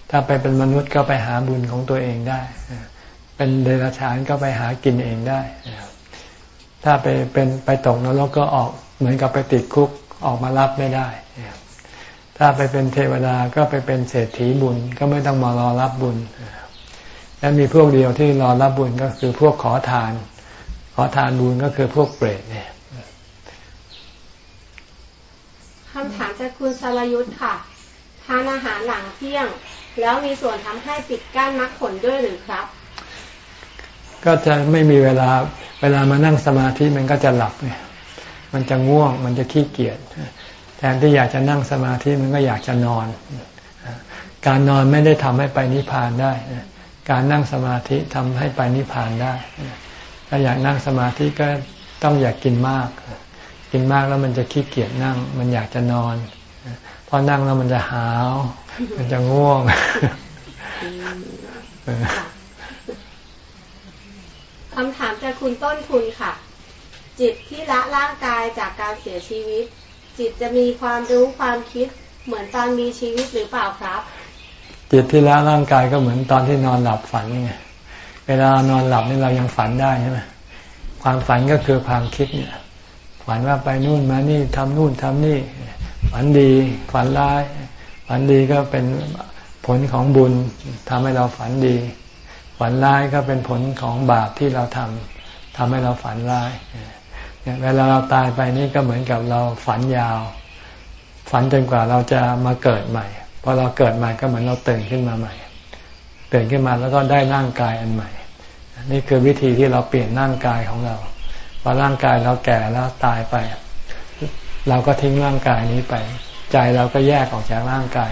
ถ้าไปเป็นมนุษย์ก็ไปหาบุญของตัวเองได้ เป็นเดรัจฉานก็ไปหากินเองได้ ถ้าไปเป็นไปตกนรกก็ออกเหมือนกับไปติดคุกออกมารับไม่ได้ ถ้าไปเป็นเทวดาก็ไปเป็นเศรษฐีบุญก็ไม่ต้องมารอรับบุญ และมีพวกเดียวที่รอรับบุญก็คือพวกขอทาน ขอทานบุญก็คือพวกเปรตเนี่ยคำถามจากคุณสรยุทธ์ค่ะ ทานอาหารหลังเที่ยง แล้วมีส่วนทำให้ปิดกั้นมรรคผลด้วยหรือครับ ก็จะไม่มีเวลาเวลามานั่งสมาธิมันก็จะหลับเนี่ยมันจะง่วงมันจะขี้เกียจแทนที่อยากจะนั่งสมาธิมันก็อยากจะนอน การนอนไม่ได้ทำให้ไปนิพพานได้ การนั่งสมาธิทำให้ไปนิพพานได้ ถ้าอยากนั่งสมาธิก็ต้องอยากกินมาก กินมากแล้วมันจะขี้เกียจนั่ง มันอยากจะนอน พอนั่งแล้วมันจะหาว มันจะง่วง คำถามจากคุณต้นทุนค่ะ จิตที่ละร่างกายจากการเสียชีวิต จิตจะมีความรู้ความคิดเหมือนตอนมีชีวิตหรือเปล่าครับ จิตที่ละร่างกายก็เหมือนตอนที่นอนหลับฝันไงเวลานอนหลับนี่เรายังฝันได้ใช่ไหมความฝันก็คือความคิดเนี่ยฝันว่าไปนู่นมานี่ทำนู่นทำนี่ ฝันดีฝันร้าย ฝันดีก็เป็นผลของบุญทำให้เราฝันดี ฝันร้ายก็เป็นผลของบาปที่เราทำทำให้เราฝันร้ายเวลาเราตายไปนี่ก็เหมือนกับเราฝันยาว ฝันจนกว่าเราจะมาเกิดใหม่พอเราเกิดใหม่ก็เหมือนเราตื่นขึ้นมาใหม่ตื่นขึ้นมาแล้วก็ได้ร่างกายอันใหม่ นี่คือวิธีที่เราเปลี่ยนร่างกายของเราพอร่างกายเราแก่แล้วตายไป เราก็ทิ้งร่างกายนี้ไป ใจเราก็แยกออกจากร่างกาย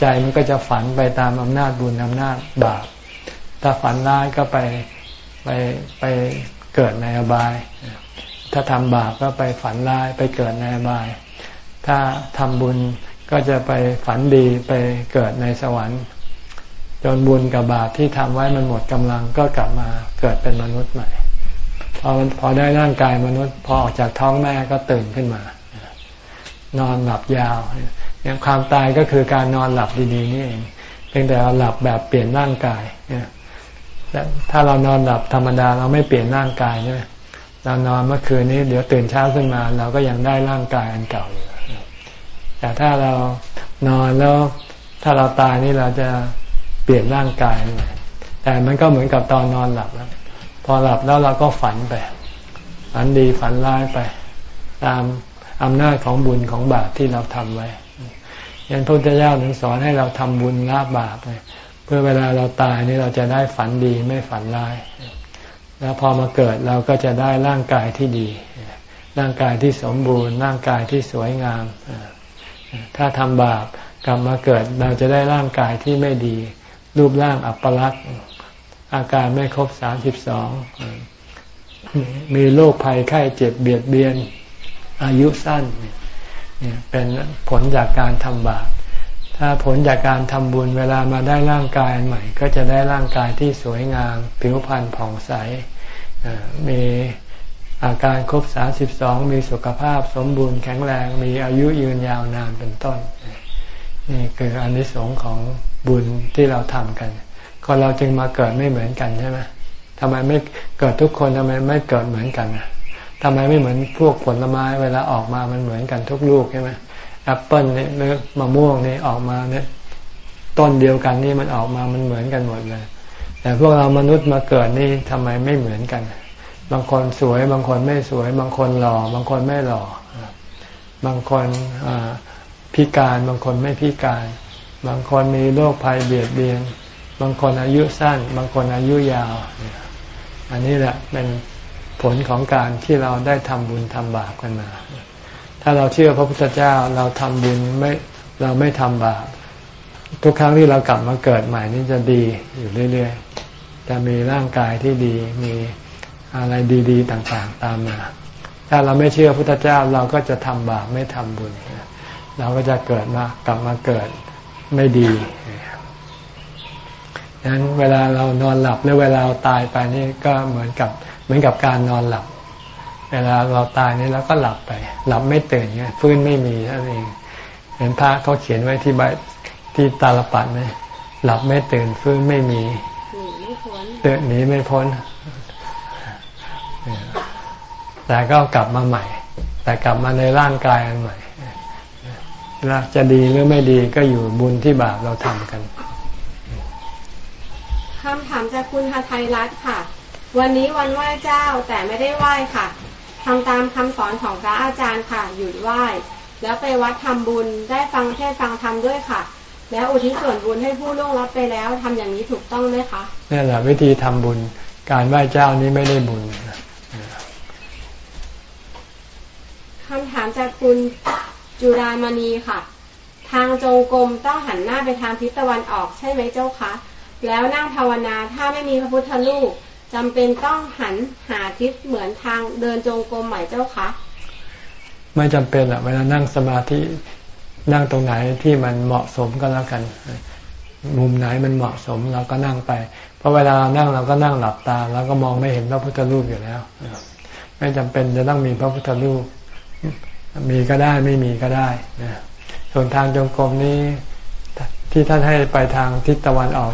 ใจมันก็จะฝันไปตามอำนาจบุญอำนาจบาป ถ้าฝันร้ายก็ไปไปไปเกิดในอบาย ถ้าทำบาปก็ไปฝันร้ายไปเกิดในอบาย ถ้าทำบุญก็จะไปฝันดีไปเกิดในสวรรค์ จนบุญกับบาปที่ทำไว้มันหมดกำลังก็กลับมาเกิดเป็นมนุษย์ใหม่พอพอได้ร่างกายมนุษย์ พอออกจากท้องแม่ก็ตื่นขึ้นมา นอนหลับยาวอย่างความตายก็คือการนอนหลับดีๆนี่เองเพียงแต่เราหลับแบบเปลี่ยนร่างกาย ถ้าเรานอนหลับธรรมดาเราไม่เปลี่ยนร่างกายใช่ไหมเรานอนเมื่อคืนนี้เดี๋ยวตื่นเช้าขึ้นมา เราก็ยังได้ร่างกายอันเก่าอยู่แต่ถ้าเรานอนแล้วถ้าเราตายนี่เราจะเปลี่ยนร่างกายใหม่แต่มันก็เหมือนกับตอนนอนหลับแล้วพอหลับแล้วเราก็ฝันไปฝันดีฝันร้ายไป ตามอำนาจของบุญของบาปที่เราทำไว้ยันพระพุทธเจ้าถึงสอนให้เราทำบุญละบาป เพื่อเวลาเราตายนี่เราจะได้ฝันดีไม่ฝันร้าย แล้วพอมาเกิดเราก็จะได้ร่างกายที่ดี ร่างกายที่สมบูรณ์ ร่างกายที่สวยงาม ถ้าทำบาปกลับมาเกิดเราจะได้ร่างกายที่ไม่ดี รูปร่างอัปลักษณ์อาการไม่ครบสามสิบสองมีโรคภัยไข้เจ็บเบียดเบียน อายุสั้น เป็นผลจากการทำบาป ถ้าผลจากการทำบุญเวลามาได้ร่างกายใหม่ ก็จะได้ร่างกายที่สวยงาม ผิวพรรณผ่องใสมีอาการครบสามสิบสองมีสุขภาพสมบูรณ์แข็งแรง มีอายุยืนยาวนานเป็นต้น นี่คืออานิสงส์ของบุญที่เราทำกัน ก็เราจึงมาเกิดไม่เหมือนกันใช่ไหมทำไมไม่เกิดทุกคนทำไมไม่เกิดเหมือนกันทำไมไม่เหมือนพวกผลไม้เวลาออกมามันเหมือนกันทุกลูกใช่ไหม แอปเปิลเนี่ยหรือมะม่วงนี่ออกมาเนี่ยต้นเดียวกันนี่มันออกมามันเหมือนกันหมดเลย แต่พวกเรามนุษย์มาเกิดนี่ทำไมไม่เหมือนกัน บางคนสวย บางคนไม่สวย บางคนหล่อ บางคนไม่หล่อ บางคนพิการบางคนไม่พิการ บางคนมีโรคภัยเบียดเบียน บางคนอายุสั้น บางคนอายุยาว อันนี้แหละเป็นผลของการที่เราได้ทำบุญทำบาปกันมา ถ้าเราเชื่อพระพุทธเจ้าเราทำบุญไม่เราไม่ทำบาปทุกครั้งที่เรากลับมาเกิดใหม่นี่จะดีอยู่เรื่อยจะมีร่างกายที่ดีมีอะไรดีๆต่างๆ ตามมา ถ้าเราไม่เชื่อพุทธเจ้าเราก็จะทำบาปไม่ทำบุญ เราก็จะเกิดมากลับมาเกิดไม่ดีดังนั้นเวลาเรานอนหลับหรือเวลาเราตายไปนี่ก็เหมือนกับเหมือนกับการนอนหลับ เวลาเราตายนี่เราก็หลับไป หลับไม่ตื่นไงฟื้นไม่มีนั่นเองเห็นพระเขาเขียนไว้ที่ใบที่ตาลปัดไหมหลับไม่ตื่นฟื้นไม่มีเตือนหนีไม่พ้น แต่ก็กลับมาใหม่ แต่กลับมาในร่างกายอันใหม่จะดีหรือไม่ดีก็อยู่บุญที่บาปเราทำกันคำถามจากคุณฮาไทยรัตค่ะ วันนี้วันไหว้เจ้าแต่ไม่ได้ไหว้ค่ะ ทำตามคำสอนของพระอาจารย์ค่ะ หยุดไหว้ แล้วไปวัดทำบุญได้ฟังเทศฟังธรรมด้วยค่ะ แล้วอุทิศส่วนบุญให้ผู้ล่วงลับไปแล้วทำอย่างนี้ถูกต้องไหมคะนี่แหละวิธีทำบุญ การไหว้เจ้านี้ไม่ได้บุญคำถามจากคุณจุรามณีค่ะ ทางจงกรมต้องหันหน้าไปทางทิศตะวันออกใช่ไหมเจ้าคะ แล้วนั่งภาวนาถ้าไม่มีพระพุทธรูป จำเป็นต้องหันหาทิศเหมือนทางเดินจงกรมใหม่เจ้าคะไม่จำเป็นอะเวลานั่งสมาธินั่งตรงไหนที่มันเหมาะสมก็แล้วกัน มุมไหนมันเหมาะสมเราก็นั่งไป เพราะเวลาเรานั่งเราก็นั่งหลับตา แล้วก็มองไม่เห็นพระพุทธรูปอยู่แล้ว ไม่จำเป็นจะต้องมีพระพุทธรูป มีก็ได้ไม่มีก็ได้นะส่วนทางจงกรมนี้ที่ท่านให้ไปทางทิศตะวันออก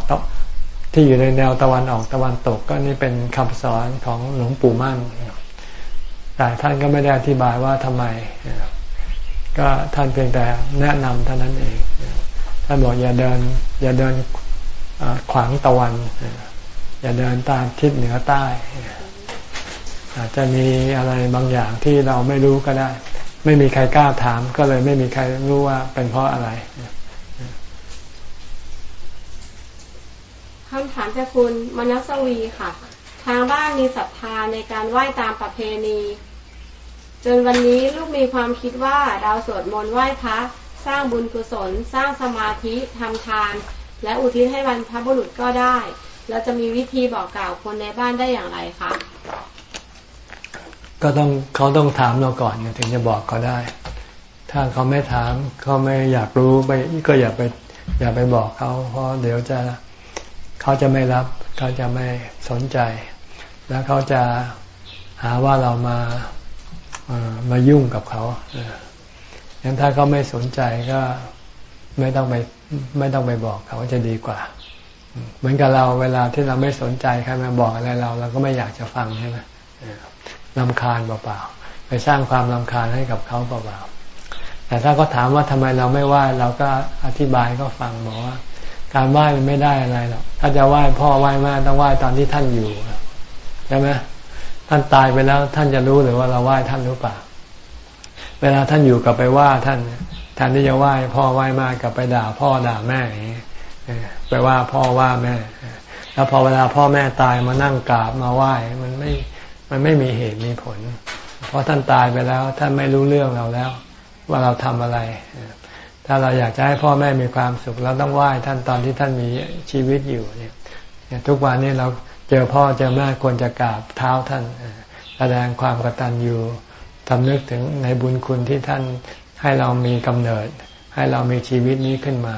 ที่อยู่ในแนวตะวันออกตะวันตกก็นี่เป็นคำสอนของหลวงปู่มั่น แต่ท่านก็ไม่ได้อธิบายว่าทำไม ก็ท่านเพียงแต่แนะนำเท่านั้นเอง ท่านบอกอย่าเดิน อย่าเดินขวางตะวัน อย่าเดินตามทิศเหนือใต้ อาจจะมีอะไรบางอย่างที่เราไม่รู้ก็ได้ ไม่มีใครกล้าถาม ก็เลยไม่มีใครรู้ว่าเป็นเพราะอะไร คำถามจากคุณมนัสวีค่ะ ทางบ้านมีศรัทธาในการไหว้ตามประเพณี จนวันนี้ลูกมีความคิดว่าเราสวดมนต์ไหว้พระสร้างบุญกุศล สร้างสมาธิทำทาน และอุทิศให้บรรพบุรุษก็ได้ เราจะมีวิธีบอกกล่าวคนในบ้านได้อย่างไรคะก็ต้องเขาต้องถามเราก่อนถึงจะบอกเขาได้ ถ้าเขาไม่ถามเขาไม่อยากรู้ไปก็อย่าไปอย่าไปบอกเขา เพราะเดี๋ยวจะ เขาจะไม่รับ เขาจะไม่สนใจ แล้วเขาจะหาว่าเรามามายุ่งกับเขาอย่างถ้าเขาไม่สนใจก็ไม่ต้องไปไม่ต้องไปบอกเขาจะดีกว่า เหมือนกับเราเวลาที่เราไม่สนใจใครมาบอกอะไรเราเราก็ไม่อยากจะฟังใช่ไหมลำคาญเปล่าๆไปสร้างความลำคาญให้กับเขาเปล่าๆแต่ถ้าเขาถามว่าทำไมเราไม่ไหว้เราก็อธิบายก็ฟังบอกว่า การไหว้มันไม่ได้อะไรหรอกถ้าจะไหว้พ่อไหว้แม่ต้องไหว้ตอนที่ท่านอยู่ใช่ไหมท่านตายไปแล้วท่านจะรู้หรือว่าเราไหว้ท่านหรือเปล่า เวลาท่านอยู่กลับไปว่าท่านแทนที่จะไหว้พ่อไหว้แม่กลับไปด่าพ่อด่าแม่ไปว่าพ่อว่าแม่ แล้วพอเวลาพ่อแม่ตายมานั่งกราบมาไหว้มันไม่มันไม่มีเหตุมีผล เพราะท่านตายไปแล้ว ท่านไม่รู้เรื่องเราแล้ว ว่าเราทำอะไร ถ้าเราอยากจะให้พ่อแม่มีความสุขเราต้องไหว้ท่านตอนที่ท่านมีชีวิตอยู่เนี่ยทุกวันนี้เราเจอพ่อเจอแม่ควรจะกราบเท้าท่านแสดงความกตัญญูทำนึกถึงในบุญคุณที่ท่านให้เรามีกำเนิด ให้เรามีชีวิตนี้ขึ้นมา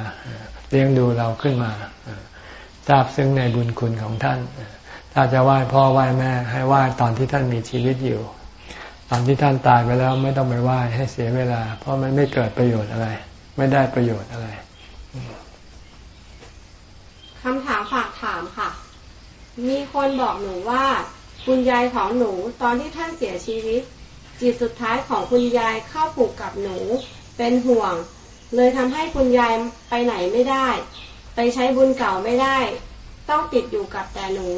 เลี้ยงดูเราขึ้นมาทราบซึ้งในบุญคุณของท่าน ถ้าจะไหว้พ่อไหว้แม่ ให้ไหว้ตอนที่ท่านมีชีวิตอยู่ ตอนที่ท่านตายไปแล้วไม่ต้องไปไหว้ให้เสียเวลา เพราะมันไม่เกิดประโยชน์อะไร ไม่ได้ประโยชน์อะไรคำถามฝากถามค่ะ มีคนบอกหนูว่าคุณยายของหนูตอนที่ท่านเสียชีวิต จิตสุดท้ายของคุณยายเข้าผูกกับหนูเป็นห่วง เลยทำให้คุณยายไปไหนไม่ได้ ไปใช้บุญเก่าไม่ได้ ต้องติดอยู่กับแต่หนู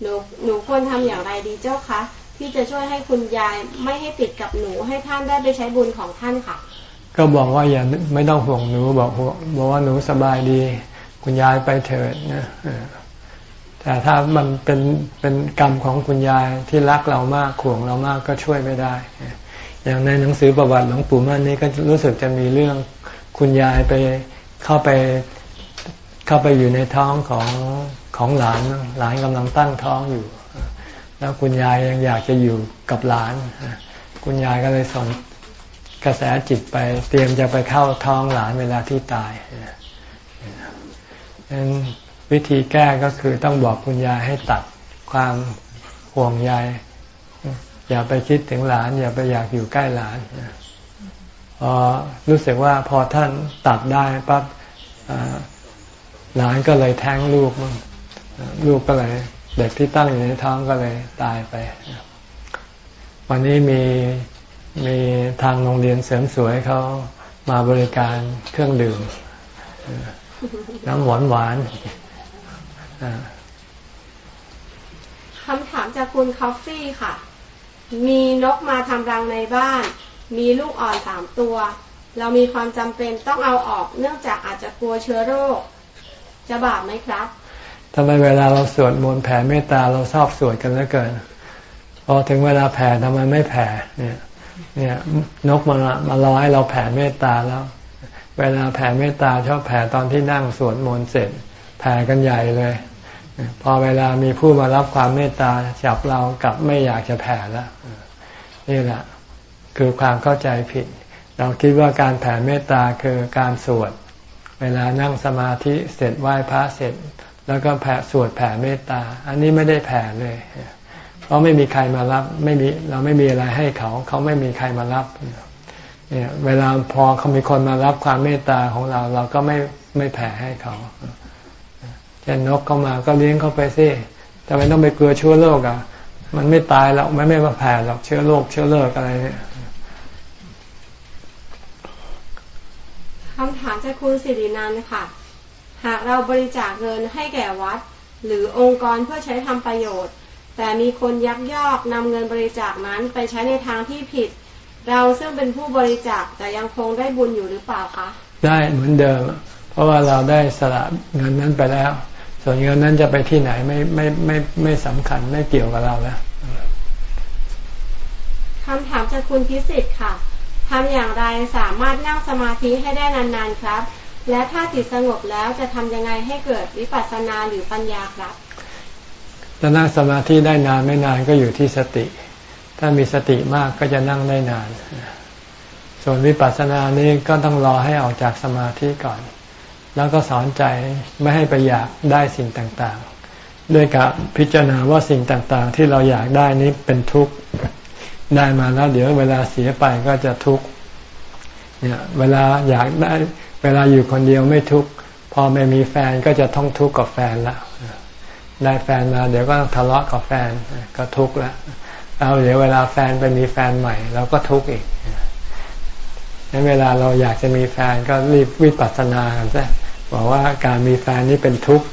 หนูหนูควรทำอย่างไรดีเจ้าคะที่จะช่วยให้คุณยายไม่ให้ติดกับหนูให้ท่านได้ไปใช้บุญของท่านค่ะ ก็บอกว่าอย่าไม่ต้องห่วงหนูบอกบอกว่าหนูสบายดี คุณยายไปเถิดนะแต่ถ้ามันเป็นเป็นกรรมของคุณยายที่รักเรามากห่วงเรามากก็ช่วยไม่ได้ อย่างในหนังสือประวัติหลวงปู่มั่นนี่ก็รู้สึกจะมีเรื่องคุณยายไปเข้าไปเข้าไปอยู่ในท้องของของหลานหลานกำลังตั้งท้องอยู่ แล้วคุณยายยังอยากจะอยู่กับหลาน คุณยายก็เลยส่ง กระแสจิตไปเตรียมจะไปเข้าท้องหลานเวลาที่ตายนั้นวิธีแก้ก็คือต้องบอกคุณยายให้ตัดความห่วงใยอย่าไปคิดถึงหลาน อย่าไปอยากอยู่ใกล้หลานพอรู้สึกว่าพอท่านตัดได้ปั๊บหลานก็เลยแท้งลูกมั้งลูกก็เลย เด็กที่ตั้งอยู่ในท้องก็เลยตายไป วันนี้มี มีทางโรงเรียนเสริมสวยเขามาบริการเครื่องดื่ม น้ำหวานหวานคำถามจากคุณคอฟฟี่ค่ะ มีนกมาทำรังในบ้าน มีลูกอ่อนสามตัว เรามีความจำเป็นต้องเอาออก เนื่องจากอาจจะกลัวเชื้อโรค จะบาปไหมครับทำไมเวลาเราสวดมนต์แผ่เมตตาเราชอบสวดกันเหลือเกิน พอถึงเวลาแผ่ทำไมไม่แผ่เนี่ย เนี่ยนกมันมารอให้เราแผ่เมตตาแล้ว เวลาแผ่เมตตาชอบแผ่ตอนที่นั่งสวดมนต์เสร็จ แผ่กันใหญ่เลย พอเวลามีผู้มารับความเมตตาจับเรากับไม่อยากจะแผ่แล้วนี่แหละคือความเข้าใจผิด เราคิดว่าการแผ่เมตตาคือการสวด เวลานั่งสมาธิเสร็จไหว้พระเสร็จ แล้วก็แผ่สวดแผ่เมตตา อันนี้ไม่ได้แผ่เลย เพราะไม่มีใครมารับ ไม่มีเราไม่มีอะไรให้เขา เขาไม่มีใครมารับเนี่ยเวลาพอเขามีคนมารับความเมตตาของเรา เราก็ไม่ไม่แผ่ให้เขาเช่นนกเข้ามาก็เลี้ยงเข้าไปสิแต่ไม่ต้องไปกลัวเชื้อโรคอะ มันไม่ตายหรอกไม่ไม่มาแผ่หรอกเชื้อโรคเชื้อเลิกอะไรเนี่ยคำถามจากคุณสิรินันท์ค่ะ หากเราบริจาคเงินให้แก่วัด หรือองค์กรเพื่อใช้ทำประโยชน์ แต่มีคนยักยอกนำเงินบริจาคนั้นไปใช้ในทางที่ผิด เราซึ่งเป็นผู้บริจาคแต่ยังคงได้บุญอยู่หรือเปล่าคะ ได้เหมือนเดิม เพราะว่าเราได้สละเงินนั้นไปแล้ว ส่วนเงินนั้นจะไปที่ไหนไม่ไม่ไม่ไม่สำคัญไม่เกี่ยวกับเราแล้วคำถามจากคุณพิสิทธิ์ค่ะทำอย่างไรสามารถนั่งสมาธิให้ได้นานๆครับ และถ้าจิตสงบแล้วจะทำยังไงให้เกิดวิปัสสนาหรือปัญญาครับ จะนั่งสมาธิได้นานไม่นานก็อยู่ที่สติ ถ้ามีสติมากก็จะนั่งได้นาน ส่วนวิปัสสนานี้ก็ต้องรอให้ออกจากสมาธิก่อน แล้วก็สอนใจไม่ให้ไปอยากได้สิ่งต่างๆ ด้วยกับพิจารณาว่าสิ่งต่างๆ ที่เราอยากได้นี้เป็นทุกข์ได้มาแล้วเดี๋ยวเวลาเสียไปก็จะทุกข์เนี่ยเวลาอยากได้ เวลาอยู่คนเดียวไม่ทุกข์พอไม่มีแฟนก็จะต้องทุกข์กับแฟนละ ได้แฟนมาเดี๋ยวก็ทะเลาะกับแฟนก็ทุกข์ล้วแล้วเดี๋ยวเวลาแฟนไปมีแฟนใหม่เราก็ทุกข์อีกนั้นเวลาเราอยากจะมีแฟนก็รีบวิปัสสนาซะบอกว่าการมีแฟนนี่เป็นทุกข์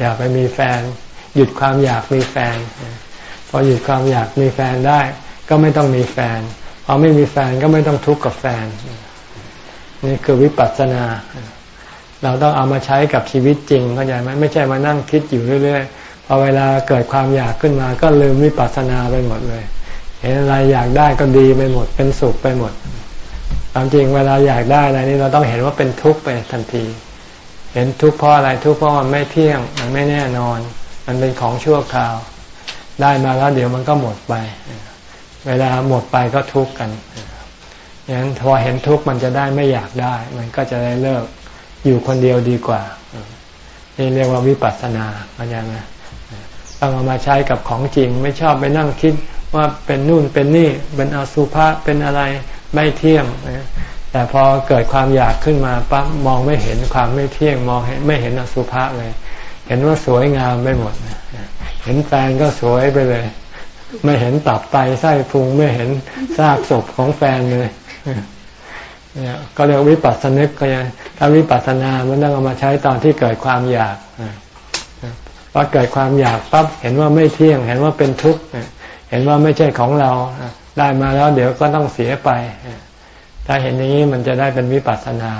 อยากไปมีแฟน หยุดความอยากมีแฟน พอหยุดความอยากมีแฟนได้ ก็ไม่ต้องมีแฟนพอไม่มีแฟนก็ไม่ต้องทุกข์กับแฟน นี่คือวิปัสสนา เราต้องเอามาใช้กับชีวิตจริงเข้าใจไหมไม่ใช่มานั่งคิดอยู่เรื่อยๆพอเวลาเกิดความอยากขึ้นมา ก็ลืมวิปัสสนาไปหมดเลย เห็นอะไรอยากได้ก็ดีไปหมด เป็นสุขไปหมดความจริงเวลาอยากได้อะไรนี่เราต้องเห็นว่าเป็นทุกข์ไปทันที เห็นทุกข์เพราะอะไรทุกข์เพราะมันไม่เที่ยงมันไม่แน่นอน มันเป็นของชั่วคราว ได้มาแล้วเดี๋ยวมันก็หมดไป เวลาหมดไปก็ทุกข์กันอย่างนั้นพอเห็นทุกข์มันจะได้ไม่อยากได้ มันก็จะได้เลิก อยู่คนเดียวดีกว่า นี่เรียกว่าวิปัสสนาเข้าใจไหมต้องเอามาใช้กับของจริง ไม่ชอบไปนั่งคิดว่าเป็นนู่นเป็นนี่เป็นอสุภะเป็นอะไรไม่เที่ยงแต่พอเกิดความอยากขึ้นมาปั๊บมองไม่เห็นความไม่เที่ยง มองไม่เห็นอสุภะเลย เห็นว่าสวยงามไปหมดเห็นแฟนก็สวยไปเลย ไม่เห็นตับไตไส้พุงไม่เห็นซากศพของแฟนเลย เนี่ยก็เรียกวิปัสสนึกก็ยังถ้าวิปัสสนา มันต้องเอามาใช้ตอนที่เกิดความอยากพอเกิดความอยากปั๊บเห็นว่าไม่เที่ยง เห็นว่าเป็นทุกข์เห็นว่าไม่ใช่ของเราได้มาแล้วเดี๋ยวก็ต้องเสียไป ถ้าเห็นอย่างนี้มันจะได้เป็นวิปัสสนา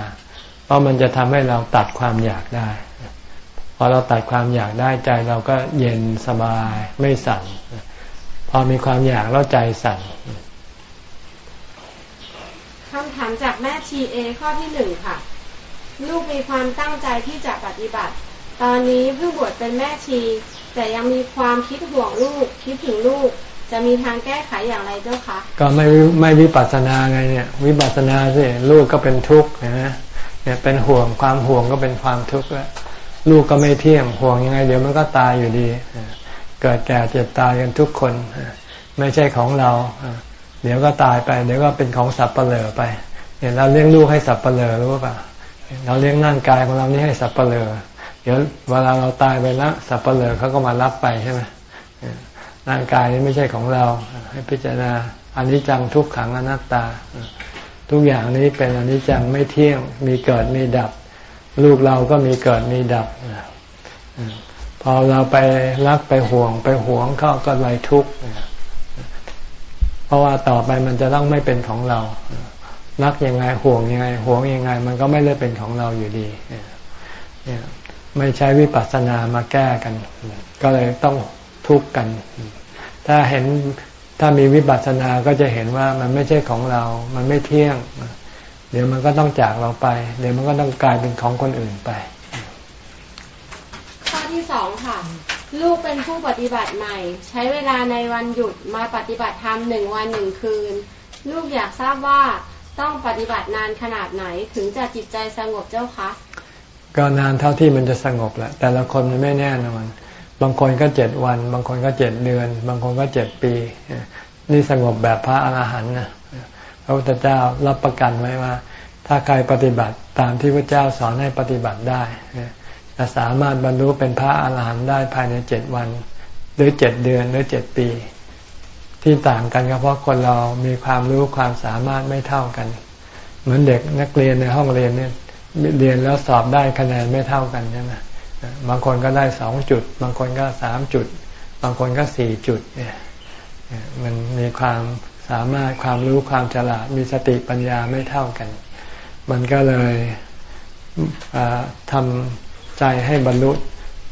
เพราะมันจะทำให้เราตัดความอยากได้ พอเราตัดความอยากได้ใจเราก็เย็นสบายไม่สั่น พอมีความอยากแล้วใจสั่น คำถามจากแม่ชีเอข้อที่หนึ่งค่ะ ลูกมีความตั้งใจที่จะปฏิบัติ ตอนนี้เพิ่งบวชเป็นแม่ชี แต่ยังมีความคิดห่วงลูก คิดถึงลูก จะมีทางแก้ไขอย่างไรเจ้าคะก็ไม่ไม่วิปัสสนาไงเนี่ย วิปัสสนาสิลูกก็เป็นทุกข์นะเนี่ยเป็นห่วงความห่วงก็เป็นความทุกข์แล้วลูกก็ไม่เที่ยงห่วงยังไง เดี๋ยวมันก็ตายอยู่ดี เกิดแก่เจ็บตายกันทุกคน ไม่ใช่ของเรา เดี๋ยวก็ตายไป เดี๋ยวก็เป็นของสับเปลือไปเนี่ยเราเลี้ยงลูกให้สับเปลือรู้ป่ะเราเลี้ยงร่างกายของเรานี่ให้สับเปลือเดี๋ยวเวลาเราตายไปแล้วสับเปลือเขาก็มารับไปใช่ไหมร่างกายนี้ไม่ใช่ของเรา ให้พิจารณาอนิจจังทุกขังอนัตตา ทุกอย่างนี้เป็นอนิจจังไม่เที่ยงมีเกิดมีดับ ลูกเราก็มีเกิดมีดับพอเราไปรักไปห่วงไปห่วงเขาก็เลยทุกข์ ราะว่าต่อไปมันจะต้องไม่เป็นของเรา รักยังไงห่วงยังไงห่วงยังไง มันก็ไม่ได้เป็นของเราอยู่ดีเนี่ยไม่ใช้วิปัสสนามาแก้กัน ก็เลยต้องทุกข์กัน ถ้าเห็นถ้ามีวิปัสสนาก็จะเห็นว่ามันไม่ใช่ของเรา มันไม่เที่ยง เดี๋ยวมันก็ต้องจากเราไป เดี๋ยวมันก็ต้องกลายเป็นของคนอื่นไป ข้อที่สองค่ะ ลูกเป็นผู้ปฏิบัติใหม่ ใช้เวลาในวันหยุดมาปฏิบัติธรรมหนึ่งวันหนึ่งคืน ลูกอยากทราบว่าต้องปฏิบัตินานขนาดไหนถึงจะจิตใจสงบเจ้าคะก็นานเท่าที่มันจะสงบแหละ แต่ละคนมันไม่แน่นอน บางคนก็เจ็ดวัน บางคนก็เจ็ดเดือน บางคนก็เจ็ดปี นี่สงบแบบพระอรหันต์นะพระพุทธเจ้ารับประกันไว้ว่า ถ้าใครปฏิบัติตามที่พระเจ้าสอนให้ปฏิบัติได้ จะสามารถบรรลุเป็นพระอรหันต์ได้ภายในเจ็ดวัน หรือเจ็ดเดือนหรือเจ็ดปี ที่ต่างกันก็เพราะคนเรามีความรู้ความสามารถไม่เท่ากัน เหมือนเด็กนักเรียนในห้องเรียนเนี่ยเรียนแล้วสอบได้คะแนนไม่เท่ากันใช่ไหมบางคนก็ได้สองจุด บางคนก็สามจุด บางคนก็สี่จุดเนี่ยมันมีความสามารถความรู้ความฉลาดมีสติปัญญาไม่เท่ากัน มันก็เลยทำ ใจให้บรรลุ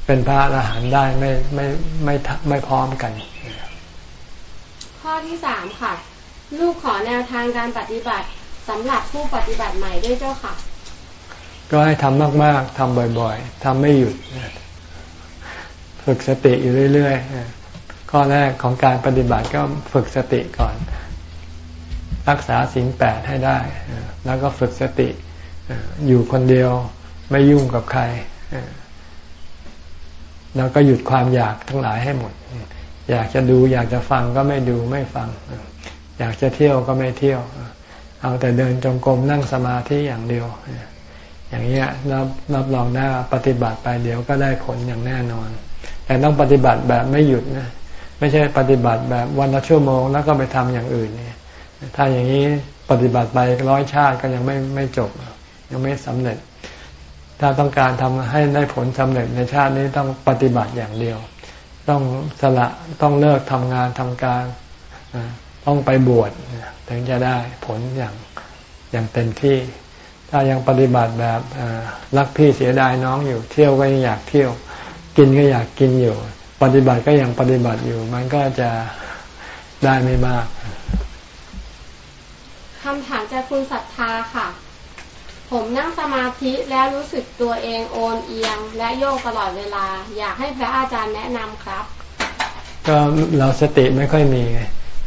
เป็นพระอรหันต์ได้ไม่ไม่ไม่ไม่พร้อมกัน ข้อที่สามค่ะ ลูกขอแนวทางการปฏิบัติสำหรับผู้ปฏิบัติใหม่ด้วยเจ้าค่ะ ก็ให้ทำมากๆทำบ่อยๆทำไม่หยุดฝึกสติอยู่เรื่อยๆข้อแรกของการปฏิบัติก็ฝึกสติก่อน รักษาสิ่งแปดให้ได้ แล้วก็ฝึกสติอยู่คนเดียวไม่ยุ่งกับใคร แล้วก็หยุดความอยากทั้งหลายให้หมด อยากจะดู อยากจะฟังก็ไม่ดูไม่ฟัง อยากจะเที่ยวก็ไม่เที่ยว เอาแต่เดินจงกรมนั่งสมาธิอย่างเดียว อย่างนี้รับรับรองได้ปฏิบัติไปเดี๋ยวก็ได้ผลอย่างแน่นอน แต่ต้องปฏิบัติแบบไม่หยุดนะ ไม่ใช่ปฏิบัติแบบวันละชั่วโมงแล้วก็ไปทำอย่างอื่นเนี่ยถ้าอย่างนี้ปฏิบัติไปร้อยชาติก็ยังไม่ไม่จบ ยังไม่สำเร็จ ถ้าต้องการทำให้ได้ผลสำเร็จในชาตินี้ต้องปฏิบัติอย่างเดียว ต้องสละต้องเลิกทำงานทำการต้องไปบวชถึงจะได้ผลอย่างอย่างเต็มที่ ถ้ายังปฏิบัติแบบรักพี่เสียดายน้องอยู่เที่ยวก็ยังอยากเที่ยว กินก็อยากกินอยู่ ปฏิบัติก็ยังปฏิบัติอยู่ มันก็จะได้ไม่มากคำถามจากคุณศรัทธาค่ะ ผมนั่งสมาธิแล้วรู้สึกตัวเองโอนเอียง และโยกตลอดเวลา อยากให้พระอาจารย์แนะนำครับ ก็เราสติไม่ค่อยมี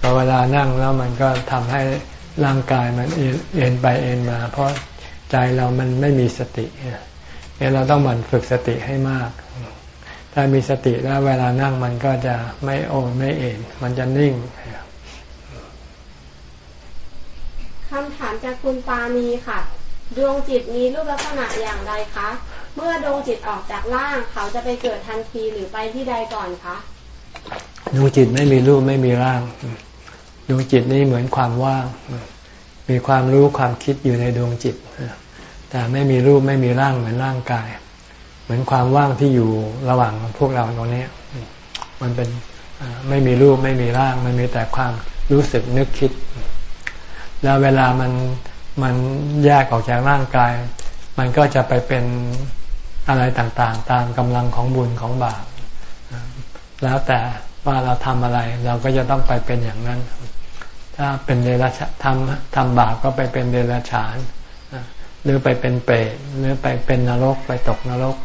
พอเวลานั่งแล้วมันก็ทำให้ร่างกายมันเอ็นไปเอ็นมา เพราะใจเรามันไม่มีสติเนี่ยเราต้องมันฝึกสติให้มาก ถ้ามีสติแล้วเวลานั่งมันก็จะไม่โอนไม่เอ็นมันจะนิ่งคำถามจากคุณปานีค่ะ ดวงจิตมีรูปลักษณะอย่างไรคะ เมื่อดวงจิตออกจากร่างเขาจะไปเกิดทันทีหรือไปที่ใดก่อนคะดวงจิตไม่มีรูปไม่มีร่าง ดวงจิตนี่เหมือนความว่าง มีความรู้ความคิดอยู่ในดวงจิต แต่ไม่มีรูปไม่มีร่างเหมือนร่างกาย เหมือนความว่างที่อยู่ระหว่างพวกเราตรงนี้มันเป็นไม่มีรูปไม่มีร่าง มันมีแต่ความรู้สึกนึกคิด แล้วเวลามัน มันแยกออกจากร่างกาย มันก็จะไปเป็นอะไรต่างๆ ตามกำลังของบุญของบาปแล้วแต่ว่าเราทำอะไร เราก็จะต้องไปเป็นอย่างนั้น ถ้าเป็นเดรัจฉานทำทำบาปก็ไปเป็นเดรัจฉานหรือไปเป็นเปรตหรือไปเป็นนรกไปตกนรก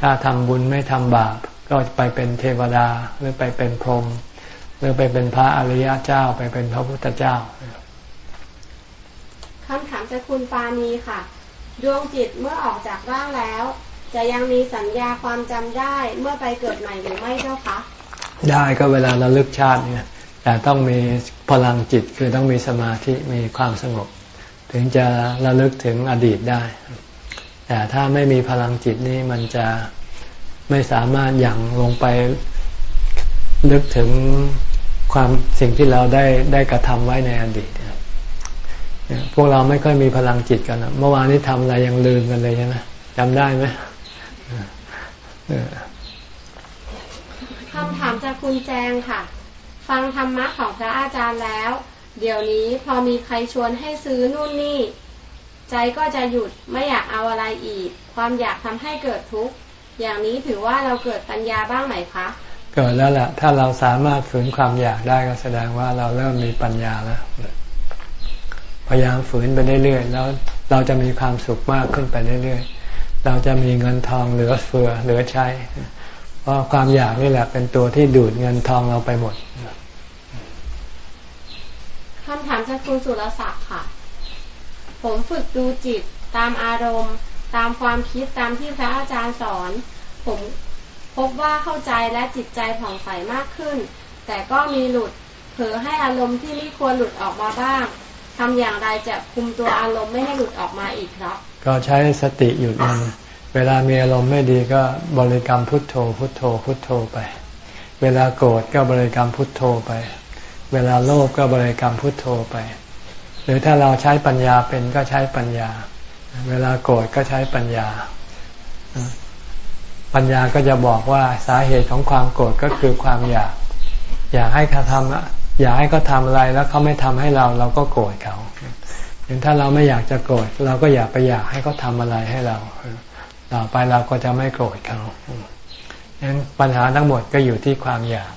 ถ้าทำบุญไม่ทำบาป ก็ไปเป็นเทวดา หรือไปเป็นพรหมหรือไปเป็นพระอริยเจ้า ไปเป็นพระพุทธเจ้า คำถามจากคุณปานีค่ะ ดวงจิตเมื่อออกจากร่างแล้ว จะยังมีสัญญาความจำได้เมื่อไปเกิดใหม่หรือไม่เจ้าคะได้ก็เวลาเราลึกชาติเนี่ยแต่ต้องมีพลังจิตคือต้องมีสมาธิมีความสงบ ถึงจะระลึกถึงอดีตได้ แต่ถ้าไม่มีพลังจิตนี้มันจะไม่สามารถอย่างลงไปนึกถึงความสิ่งที่เราได้ได้กระทำไว้ในอดีต พวกเราไม่ค่อยมีพลังจิตกันเมื่อวานนี้ทำอะไรยังลืมกันเลยใช่ไหมจำได้ไหมคำถามจากคุณแจงค่ะ ฟังธรรมะของพระอาจารย์แล้ว เดี๋ยวนี้พอมีใครชวนให้ซื้อนู่นนี่ ใจก็จะหยุดไม่อยากเอาอะไรอีก ความอยากทำให้เกิดทุกข์อย่างนี้ถือว่าเราเกิดปัญญาบ้างไหมคะเกิดแล้วแหละถ้าเราสามารถฝืนความอยากได้ก็แสดงว่าเราเริ่มมีปัญญาแล้ว พยายามฝืนไปเรื่อยๆแล้วเราจะมีความสุขมากขึ้นไปเรื่อยๆ เราจะมีเงินทองเหลือเฟือเหลือใช้ เพราะความอยากนี่แหละเป็นตัวที่ดูดเงินทองเราไปหมดคำถามจากคุณสุรศักดิ์ค่ะ ผมฝึกดูจิตตามอารมณ์ ตามความคิดตามที่พระอาจารย์สอน ผมพบว่าเข้าใจและจิตใจผ่องใสมากขึ้น แต่ก็มีหลุดเผลอให้อารมณ์ที่ไม่ควรหลุดออกมาบ้าง ทำอย่างไรจะคุมตัวอารมณ์ไม่ให้หลุดออกมาอีกครับ ก็ใช้สติหยุดมัน เวลามีอารมณ์ไม่ดีก็บริกรรมพุทโธ พุทโธ พุทโธไป เวลาโกรธก็บริกรรมพุทโธไป เวลาโลภก็บริกรรมพุทโธไป หรือถ้าเราใช้ปัญญาเป็นก็ใช้ปัญญา เวลาโกรธก็ใช้ปัญญา ปัญญาก็จะบอกว่าสาเหตุของความโกรธก็คือความอยาก อยากให้เขาทำ อยากให้เขาทาอะไรแล้วเขาไม่ทำให้เราเราก็โกรธเขาอย่างถ้าเราไม่อยากจะโกรธเราก็อย่าไปอยากให้เขาทาอะไรให้เราต่อไปเราก็จะไม่โกรธเขาดังนั้นปัญหาทั้งหมดก็อยู่ที่ความอยาก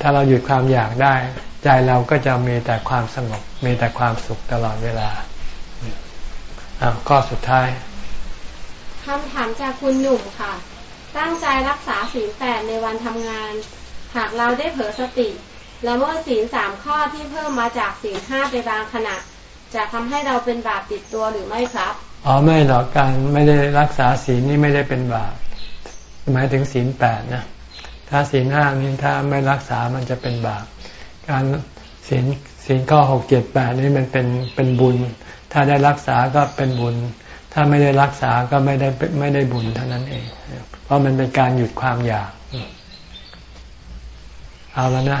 ถ้าเราหยุดความอยากได้ ใจเราก็จะมีแต่ความสงบ มีแต่ความสุขตลอดเวลาอ้าวข้อสุดท้ายคำถามจากคุณหนุ่มค่ะ ตั้งใจรักษาศีลแปดในวันทำงาน หากเราได้เผลอสติ ละเมิดศีลสามข้อที่เพิ่มมาจากศีลห้าไปบางขณะ จะทำให้เราเป็นบาปติดตัวหรือไม่ครับอ๋อไม่หรอกการไม่ได้รักษาศีลนี่ไม่ได้เป็นบาปหมายถึงศีลแปดนะถ้าศีลห้านี่ถ้าไม่รักษามันจะเป็นบาปการศีลศีลข้อหกเจ็ดแปดนี่มันเป็นเป็นบุญ ถ้าได้รักษาก็เป็นบุญ ถ้าไม่ได้รักษาก็ไม่ได้ไม่ได้บุญเท่านั้นเอง เพราะมันเป็นการหยุดความอยาก เอาแล้วนะ